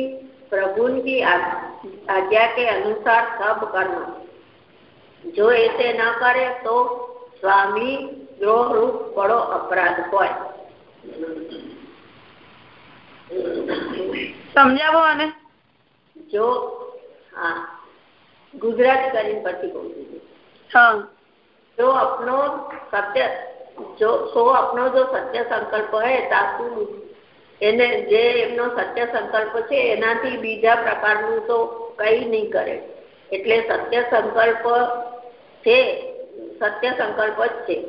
प्रभु की आज्ञा के अनुसार सब करना जो ऐसे न करे तो स्वामी द्रोह रूप बड़ो अपराध હોય સમજાવો અને જો હા ગુજરાતી કરીને પછી કહું છું હા जो अपनो सत्य जो सो अपनो जो सत्य संकल्प है તાસુ એને જે એમનો સત્ય સંકલ્પ છે, એનાથી બીજા પ્રકારનું તો કઈ નહીં કરે. એટલે સત્ય સંકલ્પ છે, સત્ય સંકલ્પ જ છે.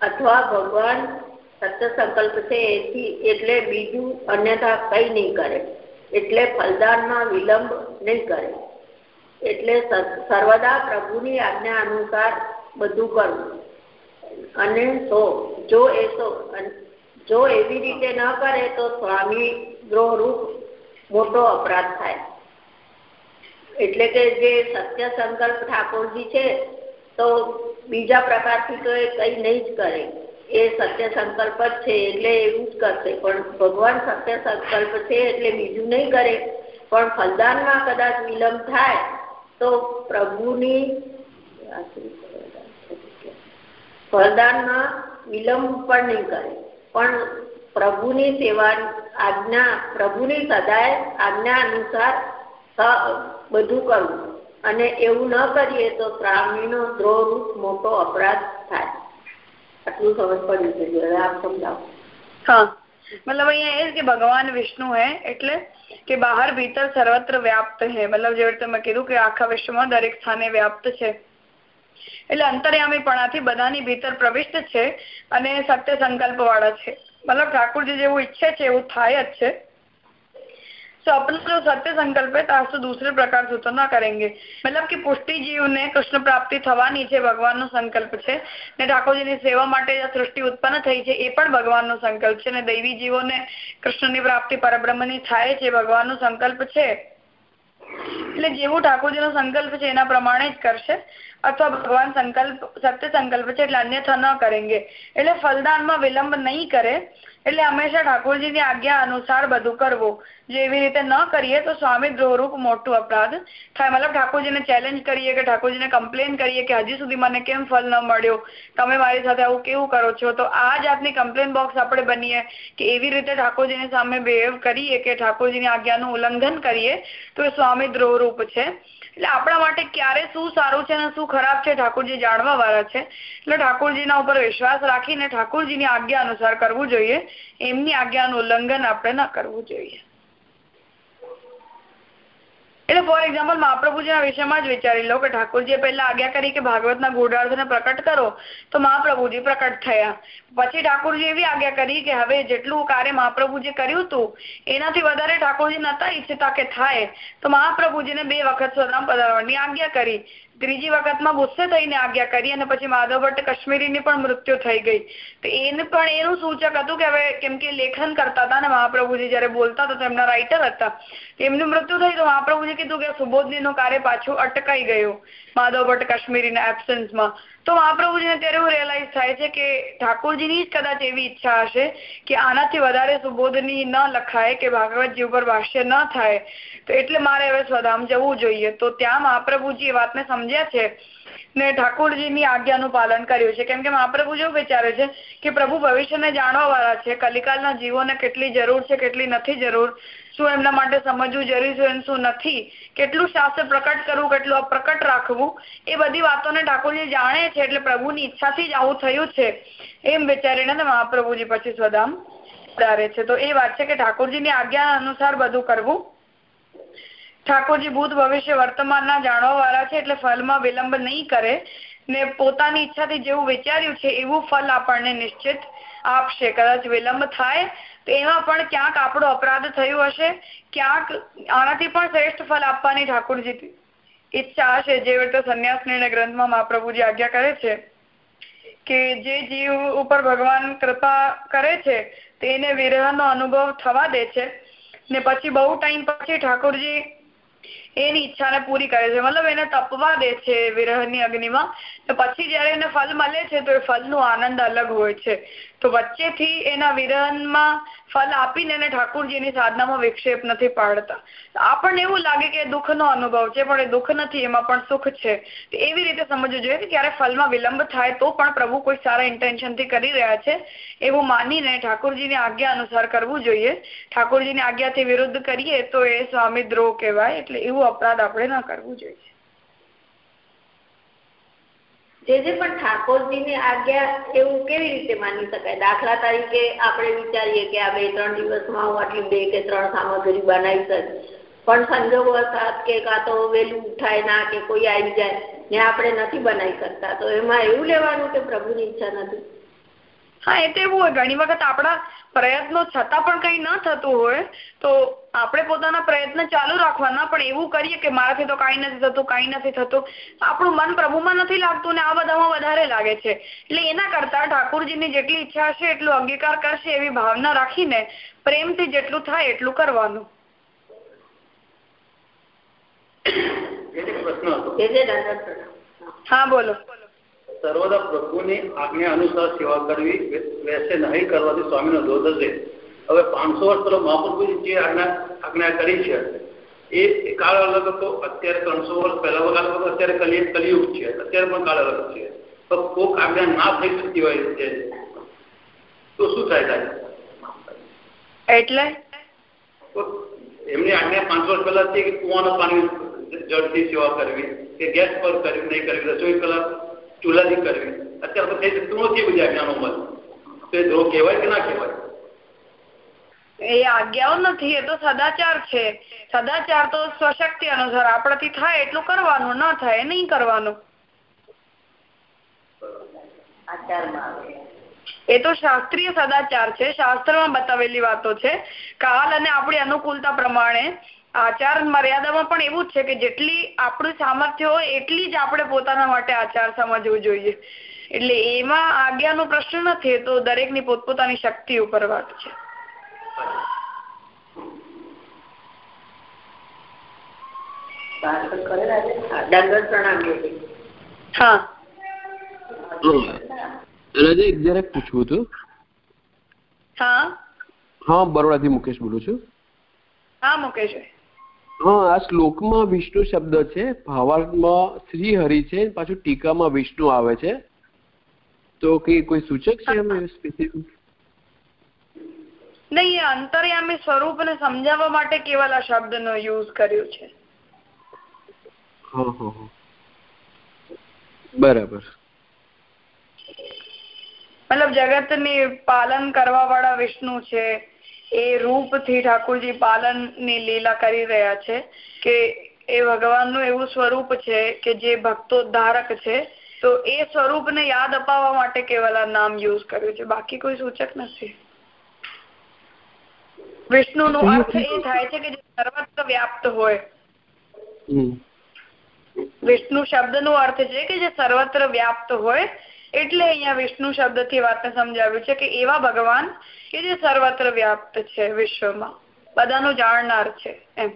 અથવા ભગવાન સત્ય સંકલ્પ છે એથી, એટલે બીજું અન્યથા કઈ નહીં કરે. એટલે ફલદાનમાં વિલંબ નહીં કરે. એટલે સર્વદા પ્રભુની આજ્ઞા અનુસાર બધું કરવું. અને તો જો એ તો જો એવી રીતે ન કરે તો સ્વામી દ્રોહ રૂપ મોટો અપરાધ થાય. એટલે કે જે સત્ય સંકલ્પ ઠાકોરજી છે, તો બીજા પ્રકારથી તો એ કઈ નહીં જ કરે. એ સત્ય સંકલ્પ જ છે એટલે એવું જ કરશે. પણ ભગવાન સત્ય સંકલ્પ છે એટલે બીજું નહીં કરે. પણ ફલદાનમાં કદાચ વિલંબ થાય, તો પ્રભુની ફલદાનમાં વિલંબ પણ નહીં કરે. પણ પ્રભુની સેવા આજ્ઞા પ્રભુની સદાય આજ્ઞા અનુસાર બધું કરવું અને એવું ન કરીએ તો પ્રાણીનો દ્રોહરૂપ મોટો અપરાધ થાય. આટલું સમજ પડ્યું છે. આપ સમજાવો. હા. મતલબ અહીંયા એ કે ભગવાન વિષ્ણુ હે એટલે કે બહાર ભીતર સર્વત્ર વ્યાપ્ત હે. મતલબ જેવી રીતે મેં કીધું કે આખા વિશ્વમાં દરેક સ્થાને વ્યાપ્ત છે. એટલે અંતર્યામીપણાથી બધાની ભીતર પ્રવિષ્ટ છે અને સત્ય સંકલ્પ વાળા છે. મતલબ ઠાકોરજી જેવું ઈચ્છે છે એવું થાય જ છે. तो अपना जो सत्य संकल्प है तास्तु दूसरे प्रकार सूत्र न करेंगे मतलब कि पुष्टि जीव થવાની છે ભગવાનનો સંકલ્પ છે ને ઠાકોરજીની સેવા માટે સૃષ્ટિ ઉત્પન્ન થઈ છે એ પણ ભગવાનનો સંકલ્પ છે ને દૈવી જીવોને કૃષ્ણની પ્રાપ્તિ પરબ્રહ્મની થાય છે ભગવાનનો સંકલ્પ છે. એટલે જેવું ઠાકોરજીનો સંકલ્પ છે એના પ્રમાણે જ કરશે. અથવા ભગવાન સંકલ્પ, સત્ય સંકલ્પ છે એટલે અન્યથા ન કરેંગે. એટલે ફલદાનમાં વિલંબ નહીં કરે. એટલે હંમેશા ઠાકોરજીની આજ્ઞા અનુસાર બધું કરવું. જો એવી રીતે ન કરીએ તો સ્વામી દ્રોહરૂપ મોટું અપરાધ થાય. મતલબ ઠાકોરજીને ચેલેન્જ કરીએ કે ઠાકોરજીને કમ્પ્લેન કરીએ કે હજી સુધી મને કેમ ફલ ન મળ્યો? તમે મારી સાથે આવું કેવું કરો છો? તો આ જાતની કમ્પ્લેન બોક્સ આપણે બનીએ કે એવી રીતે ઠાકોરજીની સામે બિહેવ કરીએ કે ઠાકોરજીની આજ્ઞાનું ઉલ્લંઘન કરીએ તો એ સ્વામી દ્રોહરૂપ છે. એટલે આપણા માટે ક્યારે શું સારું છે અને શું ખરાબ છે ઠાકોરજી જાણવા વાળા છે. એટલે ઠાકોરજીના ઉપર વિશ્વાસ રાખીને ઠાકોરજીની આજ્ઞા અનુસાર કરવું જોઈએ. એમની આજ્ઞાનું ઉલ્લંઘન આપણે ન કરવું જોઈએ. એટલે ફોર એક્ઝામ્પલ મહાપ્રભુજીના વિષયમાં જ વિચારી લો કે ઠાકોરજીએ પહેલા આજ્ઞા કરી કે ભાગવતના ગૂઢાર્થને પ્રકટ કરો, તો મહાપ્રભુજી પ્રકટ થયા. પછી ઠાકોરજી એવી આજ્ઞા કરી કે હવે જેટલું કાર્ય મહાપ્રભુજી કર્યું હતું, એનાથી વધારે ઠાકોરજી નતા ઈચ્છતા કે થાય. તો મહાપ્રભુજીને બે વખત સ્વધામ પધારવાની આજ્ઞા કરી. ત્રીજી વખતમાં ગુસ્સે થઈને આજ્ઞા કરી અને પછી માધવ ભટ્ટ કાશ્મીરીની પણ મૃત્યુ થઈ ગઈ. તો એને પણ એનું સૂચક હતું કે હવે કેમ કે લેખન કરતા હતા ને મહાપ્રભુજી જયારે બોલતા હતા તેમના રાઇટર હતા. એમનું મૃત્યુ થઈ તો મહાપ્રભુજી કીધું કે સુબોધનીનું કાર્ય પાછું અટકાઈ ગયું માધવ ભટ્ટ કાશ્મીરીના એબસન્સમાં તો મહાપ્રભુજીને ત્યારે એવું રિયલાઇઝ થાય છે કે ઠાકોરજીની જ કદાચ એવી ઈચ્છા હશે કે આનાથી વધારે સુબોધની ન લખાય, કે ભાગવતજી ઉપર ભાષ્ય ન થાય. તો એટલે મારે હવે સ્વધામ જવું જોઈએ. તો ત્યાં મહાપ્રભુજી એ વાતને સમજ્યા છે ને ઠાકોરજીની આજ્ઞાનું પાલન કર્યું છે. કેમ કે મહાપ્રભુ જેવું વિચારે છે કે પ્રભુ ભવિષ્યને જાણવા વાળા છે, કલિકાલના જીવોને કેટલી જરૂર છે, કેટલી નથી જરૂર, શું એમના માટે સમજવું જરૂરી છે શું નથી, કેટલું શાસ્ત્ર પ્રકટ કરવું, કેટલું અપ્રકટ રાખવું, એ બધી વાતોને ઠાકોરજી જાણે છે એટલે પ્રભુની ઈચ્છાથી જ આવું થયું છે. એમ વિચારીને મહાપ્રભુજી પછી સ્વધામ ઉતારે છે. તો એ વાત છે કે ઠાકોરજીની આજ્ઞા અનુસાર બધું કરવું ઠાકોરજી ભૂત ભવિષ્ય વર્તમાનના જાણવા વાળા છે એટલે ફલમાં વિલંબ નહીં કરે ને પોતાની ઈચ્છાથી જેવું વિચાર્યું છે એવું ફલ આપણને નિશ્ચિત આપશે. કદાચ વિલંબ થાય તો એમાં પણ ક્યાંક આપણો અપરાધ થયું હશે, ક્યાંક આનાથી પણ શ્રેષ્ઠ ફલ આપવાની ઠાકોરજી ઈચ્છા હશે. જે રીતે સંન્યાસ નિર્ણય ગ્રંથમાં મહાપ્રભુજી આજ્ઞા કરે છે કે જે જીવ ઉપર ભગવાન કૃપા કરે છે તેને વિરહનો અનુભવ થવા દે છે. ને પછી બહુ ટાઈમ પછી ઠાકોરજી એની ઈચ્છાને પૂરી કરે છે. મતલબ એને તપવા દે છે વિરહની અગ્નિમાં. પછી જયારે એને ફલ મળે છે, તો એ ફલનો આનંદ અલગ હોય છે. તો વચ્ચેથી એના વિરહનમાં ફલ આપીને એને ઠાકુરજીની સાધનામાં વિક્ષેપ નથી પાડતા. આપણને એવું લાગે કે દુઃખનો અનુભવ છે, પણ એ દુઃખ નથી, એમાં પણ સુખ છે. એવી રીતે સમજવું જોઈએ કે ક્યારે ફલમાં વિલંબ થાય તો પણ પ્રભુ કોઈ સારા ઇન્ટેન્શનથી કરી રહ્યા છે. એવું માનીને ઠાકોરજીની આજ્ઞા અનુસાર કરવું જોઈએ. ઠાકોરજીની આજ્ઞાથી વિરુદ્ધ કરીએ તો એ સ્વામી દ્રોહ કહેવાય. એટલે એવું અપરાધ આપણે ન કરવું જોઈએ. જે જે પણ ઠાકોરજી ની આજ્ઞા એવું કેવી રીતે માની શકાય? દાખલા તરીકે આપણે વિચારીએ કે આ બે ત્રણ દિવસમાં હું આટલી બે કે ત્રણ સામગ્રી બનાવી શકીશ પણ સંજોગો વરસાદ કે કાં તો વહેલું ઉઠાય ના કે કોઈ આવી જાય ને આપણે નથી બનાવી શકતા. તો એમાં એવું લેવાનું કે પ્રભુની ઈચ્છા નથી. હા એ તો એવું હોય. ઘણી વખત આપણા પ્રયત્નો છતાં પણ કંઈ ન થતું હોય તો આપણે પોતાના પ્રયત્ન ચાલુ રાખવાના પણ એવું કરીએ કે મારાથી તો કાંઈ નથી થતું કાંઈ નથી થતું. આપણું મન પ્રભુમાં નથી લાગતું ને આ બધામાં વધારે લાગે છે. એટલે એના કરતા ઠાકુરજીની જેટલી ઈચ્છા હશે એટલું અંગીકાર કરશે એવી ભાવના રાખીને પ્રેમથી જેટલું થાય એટલું કરવાનું. હા બોલો હા બોલો. સર્વદા પ્રભુની આજ્ઞા અનુસાર સેવા કરવી વૈસે નહીં કરવાથી સ્વામીનો દોષ હશે હવે પાંચસો વર્ષ પહેલા મહાપ્રભુજી જે આજ્ઞા આજ્ઞા કરી છે એ કાળ અલગ હતો. અત્યારે ત્રણસો વર્ષ પહેલા કાળ અલગ અત્યારે કલી કલિયુગ છે. અત્યારે પણ કાળ અલગ છે. તો કોક આજ્ઞા ના થઈ શકતી હોય છે તો શું થાય થાય એટલે? એમની આજ્ઞા પાંચ વર્ષ પહેલા છે કે કુવાના પાણી જળથી સેવા કરવી કે ગેસ પર કરવી નહીં કરવી રસોઈ કલાક ચૂલાથી કરવી. અત્યારે તો થઈ શકતું નથી બધી આજ્ઞાનો મત. તો એ દ્રોહ કહેવાય કે ના કહેવાય? એ આજ્ઞાઓ નથી એ તો સદાચાર છે. સદાચાર તો સ્વશક્તિ અનુસાર આપણાથી થાય એટલું કરવાનું ન થાય નહીં કરવાનું. એ તો શાસ્ત્રીય સદાચાર છે. શાસ્ત્રમાં બતાવેલી વાતો છે. કાલ અને આપણી અનુકૂળતા પ્રમાણે આચાર મર્યાદામાં પણ એવું જ છે કે જેટલી આપણું સામર્થ્ય હોય એટલી જ આપણે પોતાના માટે આચાર સમજવું જોઈએ. એટલે એમાં આજ્ઞાનો પ્રશ્ન નથી તો દરેકની પોતપોતાની શક્તિ ઉપર વાત છે. પ્રાર્થના કરે રાજે? હા, દંડવત પ્રણામ બેટી. હા રાજા એક જરાક પૂછવું હતું. હા. હા બરોડાથી મુકેશ બોલું છું. હા મુકેશ હા આ શ્લોકમાં વિષ્ણુ શબ્દ છે. ભાવાર્થમાં શ્રી હરિ છે. પાછું ટીકામાં વિષ્ણુ આવે છે. તો કે કોઈ સૂચક છે એમ સ્પેસિફિક નહીં એ અંતર્યામી સ્વરૂપને સમજાવવા માટે કેવલ આ શબ્દનો યુઝ કર્યો છે. હા હા હા. બરાબર. મતલબ જગતની પાલન કરવા વાળા વિષ્ણુ છે. એ રૂપથી ઠાકોરજી પાલનની લીલા કરી રહ્યા છે કે એ ભગવાનનું એવું સ્વરૂપ છે કે જે ભક્તો ધારક છે તો એ સ્વરૂપને યાદ અપાવવા માટે કેવલ આ નામ યુઝ કર્યું છે. બાકી કોઈ સૂચક નથી. વિષ્ણુનો અર્થ એ થાય છે કે જે સર્વત્ર વ્યાપ્ત હોય. વિષ્ણુ શબ્દનો અર્થ છે કે જે સર્વત્ર વ્યાપ્ત હોય એટલે અહીંયા વિષ્ણુ શબ્દથી વાતને સમજાવ્યું છે કે એવા ભગવાન કે જે સર્વત્ર વ્યાપ્ત છે વિશ્વમાં? બધાનું જાણનાર છે એમ.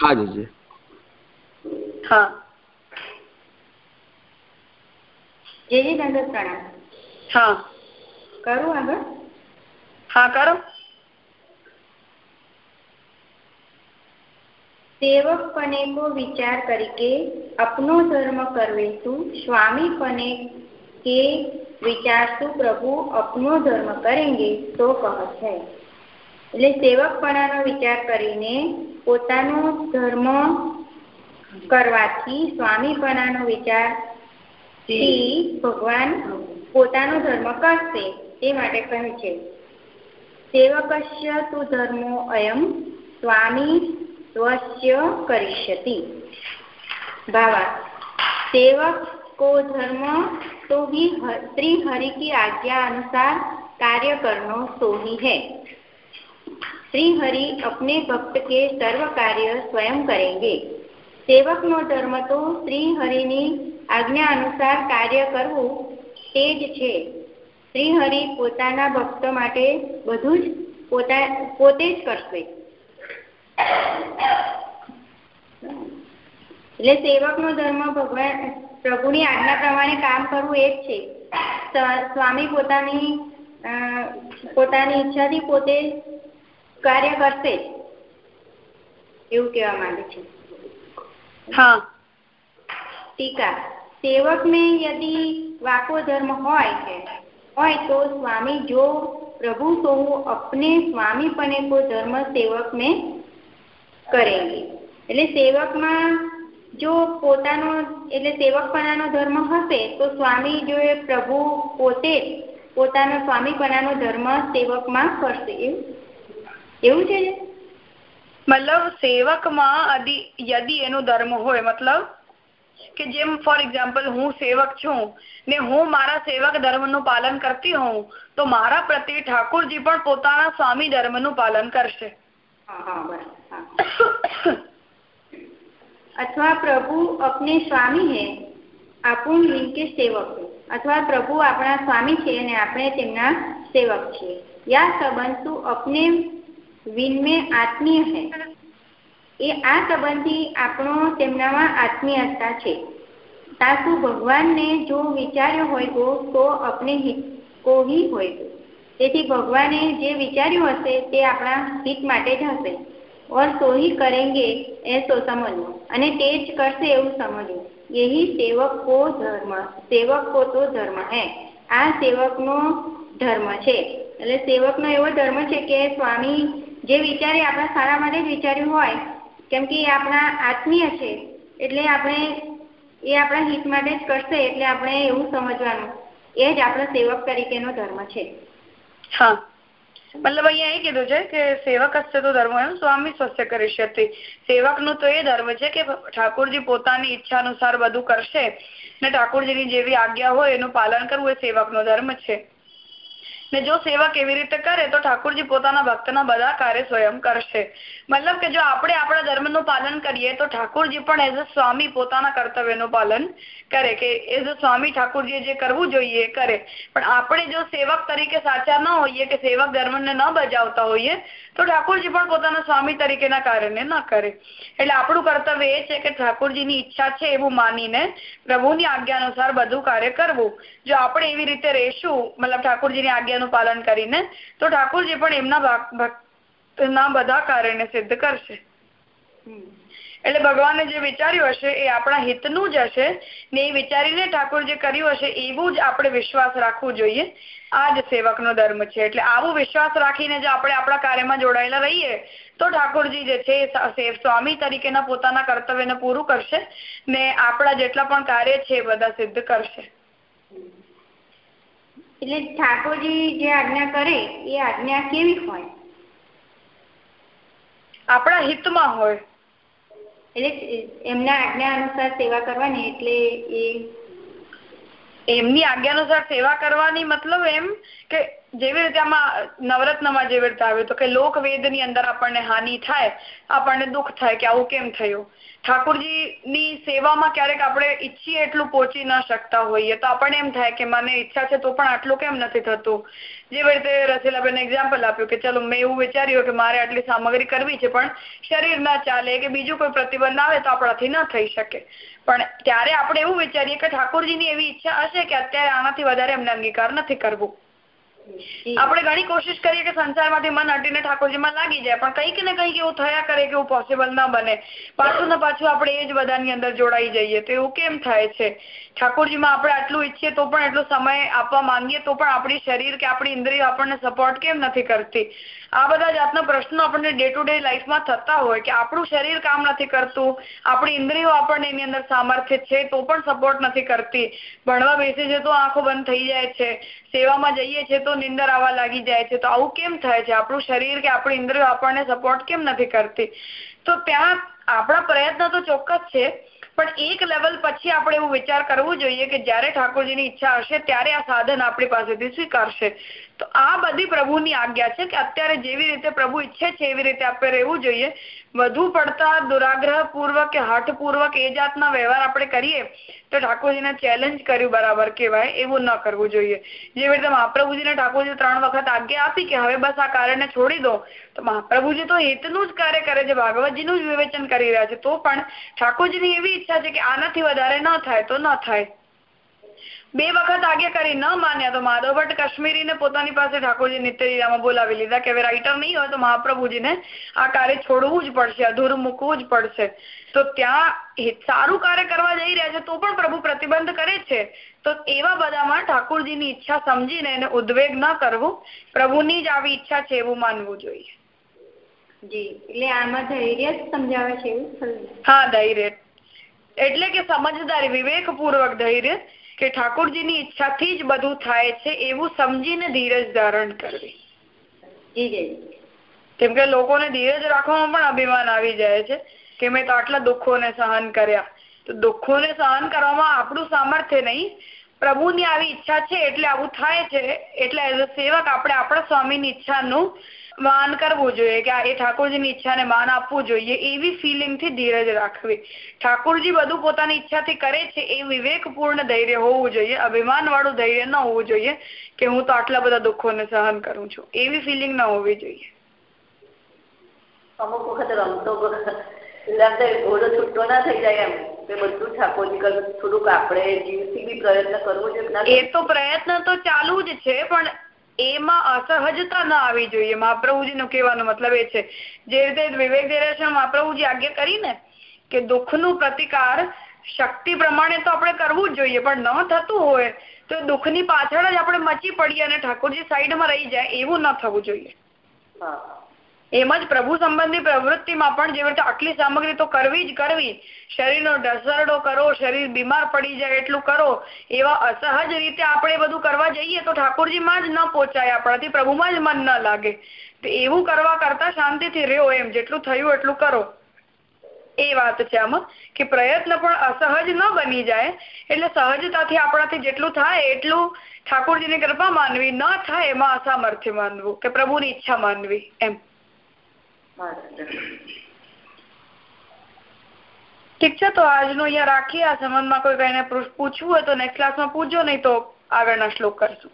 હાજી હા. જેજી નંદર પ્રણામ. હા. કરું આગળ. હા કરો. સેવકપણે કો વિચાર કરીકે અપનો ધર્મ કરવેશું સ્વામીપણે કે વિચારશું પ્રભુ, અપનો ધર્મ કરેંગે, તો કહ છે. એટલે સેવકપણાનો વિચાર કરીને પોતાનો ધર્મ કરવાથી સ્વામીપણાનો વિચાર ભગવાન પોતાનો ધર્મ કરશે, તે માટે કહે છે. સેવકશ્ય તું ધર્મો અયમ સ્વામી સ્વસ્ય કરિષ્યતિ. ભાવા, સેવક કો ધર્મ तो ही श्री हरि की आज्ञा अनुसार कार्य करना तो ही है श्री हरि अपने भक्त के सर्व कार्य स्वयं करेंगे सेवक નો ધર્મ તો શ્રી હરિની આજ્ઞા અનુસાર કાર્ય કરવું તે જ છે શ્રી હરિ પોતાના ભક્ત માટે બધું જ પોતા પોતે જ કરશે એટલે સેવકનો ધર્મ ભગવાન પ્રભુની આજ્ઞા પ્રમાણે કામ કરવું એ જ છે સ્વામી પોતાની પોતાની ઈચ્છાથી પોતે કાર્ય કરશે એવું કહેવા માંગે છે હા ટીકા સેવક में यदि वाको धर्म હોય है હોય तो स्वामी जो प्रभु तो अपने स्वामी पने को धर्म सेवक में કરેંગે એટલે સેવકમાં જો પોતાનો એટલે સેવકપણાનો ધર્મ હશે તો સ્વામી જો એ પ્રભુ પોતે પોતાનો સ્વામીપણાનો ધર્મ સેવકમાં કરશે. એવું? એવું છે? મતલબ સેવકમાં યદિ એનો ધર્મ હોય મતલબ? કે જેમ ફોર એક્ઝામ્પલ હું સેવક છું ને હું મારા સેવક ધર્મનું પાલન કરતી હોઉં તો મારા પ્રત્યે ઠાકોરજી પણ પોતાના સ્વામી ધર્મનું પાલન કરશે. હા હા બરાબર अथवा प्रभु अपने स्वामी है આપણું ઇનકે સેવક છે અથવા પ્રભુ આપણા સ્વામી છે અને આપણે તેમના સેવક છીએ યા સંબંધ તો અપને વિન में आत्मीय है એ આ સંબંધથી આપણો તેમનામાં આત્મીયતા છે સાસુ ભગવાનને જો વિચાર્યો હોય તો તો अपने हित को ही હોય તો તેથી ભગવાને જે વિચાર્યું હશે તે આપણા હિત માટે જ હશે और तो ही करेंगे ऐसो समझो અને તે જ કરશે એવું સમજવું यही सेवक को धर्म सेवक को तो धर्म है આ સેવકનો ધર્મ છે એટલે સેવકનો એવો ધર્મ છે કે સ્વામી જે વિચારે આપણા સારા માટે જ વિચાર્યું હોય કેમ કે એ આપણા આત્મીય છે એટલે આપણે એ આપણા હિત માટે જ કરશે એટલે આપણે એવું સમજવાનું એ જ આપણા સેવક તરીકેનો ધર્મ છે હા મતલબ અહીંયા એ કીધું છે કે સેવક હશે તો ધર્મ સ્વામી સ્વસ્ય સેવકનું તો એ ધર્મ છે કે ઠાકોરજી પોતાની ઈચ્છા અનુસાર બધું કરશે ને ઠાકોરજીની જેવી આજ્ઞા હોય એનું પાલન કરવું એ સેવક ધર્મ છે. ને જો સેવક એવી રીતે કરે તો ઠાકોરજી પોતાના ભક્તના બધા કાર્ય સ્વયં કરશે. મતલબ કે જો આપણે આપણા ધર્મનું પાલન કરીએ તો ઠાકોરજી પણ એઝ અ સ્વામી પોતાના કર્તવ્યનું પાલન કરે કે એ જો સ્વામી ઠાકોરજીએ જે કરવું જોઈએ એ કરે. પણ આપણે જો સેવક તરીકે સાચા ન હોઈએ કે સેવક ધર્મને ન બજાવતા હોઈએ, તો ઠાકોરજી પણ પોતાના સ્વામી તરીકેના કાર્યને ન કરે. એટલે આપણું કર્તવ્ય એ છે કે ઠાકોરજીની ઈચ્છા છે એવું માનીને પ્રભુની આજ્ઞા અનુસાર બધું કાર્ય કરવું. જો આપણે એવી રીતે રહેશું, મતલબ ઠાકોરજીની આજ્ઞાનું પાલન કરીને, તો ઠાકોરજી પણ એમના ભક્તના બધા કાર્યને સિદ્ધ કરશે. એટલે ભગવાને જે વિચાર્યું હશે એ આપણા હિતનું જ હશે ને એ વિચારીને ઠાકોર જે કર્યું હશે એવું જ આપણે વિશ્વાસ રાખવું જોઈએ. આ જ સેવકનો ધર્મ છે. એટલે આવો વિશ્વાસ રાખીને જો આપણે આપણા કાર્યમાં જોડાયેલા રહીએ તો ઠાકોરજી જે છે સ્વામી તરીકેના પોતાના કર્તવ્યને પૂરું કરશે ને આપણા જેટલા પણ કાર્ય છે એ બધા સિદ્ધ કરશે. એટલે ઠાકોરજી જે આજ્ઞા કરે એ આજ્ઞા કેવી હોય? આપણા હિતમાં હોય. એટલે એમના આજ્ઞા અનુસાર સેવા કરવાની, એટલે એ એમની આજ્ઞાનુસાર સેવા કરવાની મતલબ એમ કે જેવી રીતે આમાં નવરત્નમાં જેવી રીતે આવ્યું તો કે લોકવેદની અંદર આપણને હાનિ થાય, આપણને દુઃખ થાય કે આવું કેમ થયું? ઠાકોરજીની સેવામાં ક્યારેક આપણે ઈચ્છીએ એટલું પહોંચી ન શકતા હોઈએ તો આપણને એમ થાય કે મને ઈચ્છા છે તો પણ આટલું કેમ નથી થતું? જેવી રીતે રસીલાબેન એક્ઝામ્પલ આપ્યું કે ચલો મેં એવું વિચાર્યું કે મારે આટલી સામગ્રી કરવી છે પણ શરીર ના ચાલે કે બીજું કોઈ પ્રતિબંધ આવે તો આપણાથી ન થઈ શકે. પણ ત્યારે આપણે એવું વિચારીએ કે ઠાકોરજીની એવી ઈચ્છા હશે કે અત્યારે આનાથી વધારે એમને અંગીકાર નથી કરવું. આપણે ઘણી કોશિશ કરીએ કે સંસારમાંથી મન હટીને ઠાકોરજીમાં લાગી જાય, પણ કંઈક ને કંઈક એવું થયા કરે કે એવું પોસિબલ ના બને. પાછું ને પાછું આપણે એ જ બધાની અંદર જોડાઈ જઈએ. તો એવું કેમ થાય છે? ઠાકોરજીમાં આપણે આટલું ઈચ્છીએ તો પણ એટલો સમય આપવા માંગીએ તો પણ આપણી શરીર કે આપણી ઇન્દ્રિયો આપણને સપોર્ટ કેમ નથી કરતી? આ બધા જાતના પ્રશ્નો આપણને ડે ટુ ડે લાઈફમાં થતા હોય કે આપણું શરીર કામ નથી કરતું, આપણી ઇન્દ્રિયો આપણને એની અંદર સામર્થ્ય છે તો પણ સપોર્ટ નથી કરતી. ભણવા બેસે છે તો આંખો બંધ થઈ જાય છે, સેવામાં જઈએ છીએ તો નિંદર આવવા લાગી જાય છે, તો આવું કેમ થાય છે? આપણું શરીર કે આપણી ઇન્દ્રિયો આપણને સપોર્ટ કેમ નથી કરતી? તો ત્યાં આપણા પ્રયત્ન તો ચોક્કસ છે પણ એક લેવલ પછી આપણે એવું વિચાર કરવું જોઈએ કે જ્યારે ઠાકોરજીની ઈચ્છા હશે ત્યારે આ સાધન આપણી પાસેથી સ્વીકારશે. તો આ બધી પ્રભુની આજ્ઞા છે કે અત્યારે જેવી રીતે પ્રભુ ઈચ્છે છે એવી રીતે આપણે રહેવું જોઈએ. વધુ પડતા દુરાગ્રહ પૂર્વક કે હઠ પૂર્વક એ જાતના વ્યવહાર આપણે કરીએ, તો ઠાકોરજીને ચેલેન્જ કર્યું બરાબર કહેવાય, એવું ન કરવું જોઈએ. જેવી રીતે મહાપ્રભુજીને ઠાકોરજી ત્રણ વખત આજ્ઞા આપી કે હવે બસ આ કાર્યને છોડી દો, તો મહાપ્રભુજી તો હિતનું જ કાર્ય કરે છે, ભાગવતજીનું જ વિવેચન કરી રહ્યા છે, તો પણ ઠાકોરજીની એવી ઈચ્છા છે કે આનાથી વધારે ન થાય, તો ન થાય. બે વખત આગે કરી ન માન્યા તો માધવ ભટ્ટ કાશ્મીરીને પોતાની પાસે ઠાકોરજી નિત્યલીલામાં બોલાવી લીધા કે હવે રાઇટર નહીં હોય તો મહાપ્રભુજીને આ કાર્ય છોડવું જ પડશે અધૂરું મૂકવું જ પડશે. તો ત્યાં સારું કાર્ય કરવા જઈ રહ્યા છે તો પણ પ્રભુ પ્રતિબંધ કરે છે. તો એવા બધામાં ઠાકોરજીની ઈચ્છા સમજીને એને ઉદ્વેગ ન કરવું પ્રભુની જ આવી ઈચ્છા છે એવું માનવું જોઈએ. જી એટલે આમાં ધૈર્ય જ સમજાવે છે એવું હા ધૈર્ય. એટલે કે સમજદારી વિવેકપૂર્વક ધૈર્ય. કે ઠાકોરજીની ઈચ્છાથી જ બધું થાય છે એવું સમજીને ધીરજ ધારણ કરવી. કેમ કે લોકોને ધીરજ રાખવામાં પણ અભિમાન આવી જાય છે કે મેં તો આટલા દુઃખોને સહન કર્યા. તો દુઃખોને સહન કરવામાં આપણું સામર્થ્ય નહીં. પ્રભુની આવી ઈચ્છા છે એટલે આવું થાય છે. એટલે એઝ અ સેવક આપણે આપણા સ્વામીની ઈચ્છાનું માન કરવું જોઈએ કે એ ઠાકોરજીની ઈચ્છાને માન આપવું જોઈએ એવી ફિલિંગથી ધીરજ રાખવી. ઠાકોરજી બધું પોતાની ઈચ્છાથી કરે છે એ વિવેકપૂર્ણ ધૈર્ય હોવું જોઈએ અભિમાન વાળું ધૈર્ય ન હોવું જોઈએ કે હું તો આટલા બધા દુઃખોને સહન કરું છું. એવી ફિલિંગ ન હોવી જોઈએ. અમુક વખત રમતો ઘોડો છૂટો ના થઈ જાય એમ. એ તો પ્રયત્ન તો ચાલુ જ છે પણ એમાં અસહજતા ના આવી જોઈએ. મહાપ્રભુજીનો કહેવાનો મતલબ એ છે. જે રીતે વિવેક દેરાસર મહાપ્રભુજી આજ્ઞા કરી ને કે દુઃખનું પ્રતિકાર શક્તિ પ્રમાણે તો આપણે કરવું જ જોઈએ, પણ ન થતું હોય તો દુઃખની પાછળ જ આપણે મચી પડીએ અને ઠાકોરજી સાઈડમાં રહી જાય, એવું ન થવું જોઈએ. હા. એમ જ પ્રભુ સંબંધી પ્રવૃત્તિમાં પણ જેવી રીતે આટલી સામગ્રી તો કરવી જ કરવી. શરીરનો ઢસરડો કરો, શરીર બીમાર પડી જાય એટલું કરો. એવા અસહજ રીતે આપણે બધું કરવા જઈએ તો ઠાકોરજીમાં જ ન પહોંચાય આપણાથી પ્રભુમાં જ મન ન લાગે. તો એવું કરવા કરતા શાંતિથી રહ્યો એમ, જેટલું થયું એટલું કરો. એ વાત છે આમાં, કે પ્રયત્ન પણ અસહજ ન બની જાય. એટલે સહજતાથી આપણાથી જેટલું થાય એટલું ઠાકોરજીની કૃપા માનવી. ન થાય એમાં અસામર્થ્ય માનવું, કે પ્રભુની ઈચ્છા માનવી એમ. ઠીક છે, તો આજનું અહીંયા રાખીએ. આ સંબંધમાં કોઈ કઈને પૂછવું હોય તો નેક્સ્ટ ક્લાસમાં પૂછજો, નહીં તો આગળના શ્લોક કરશું.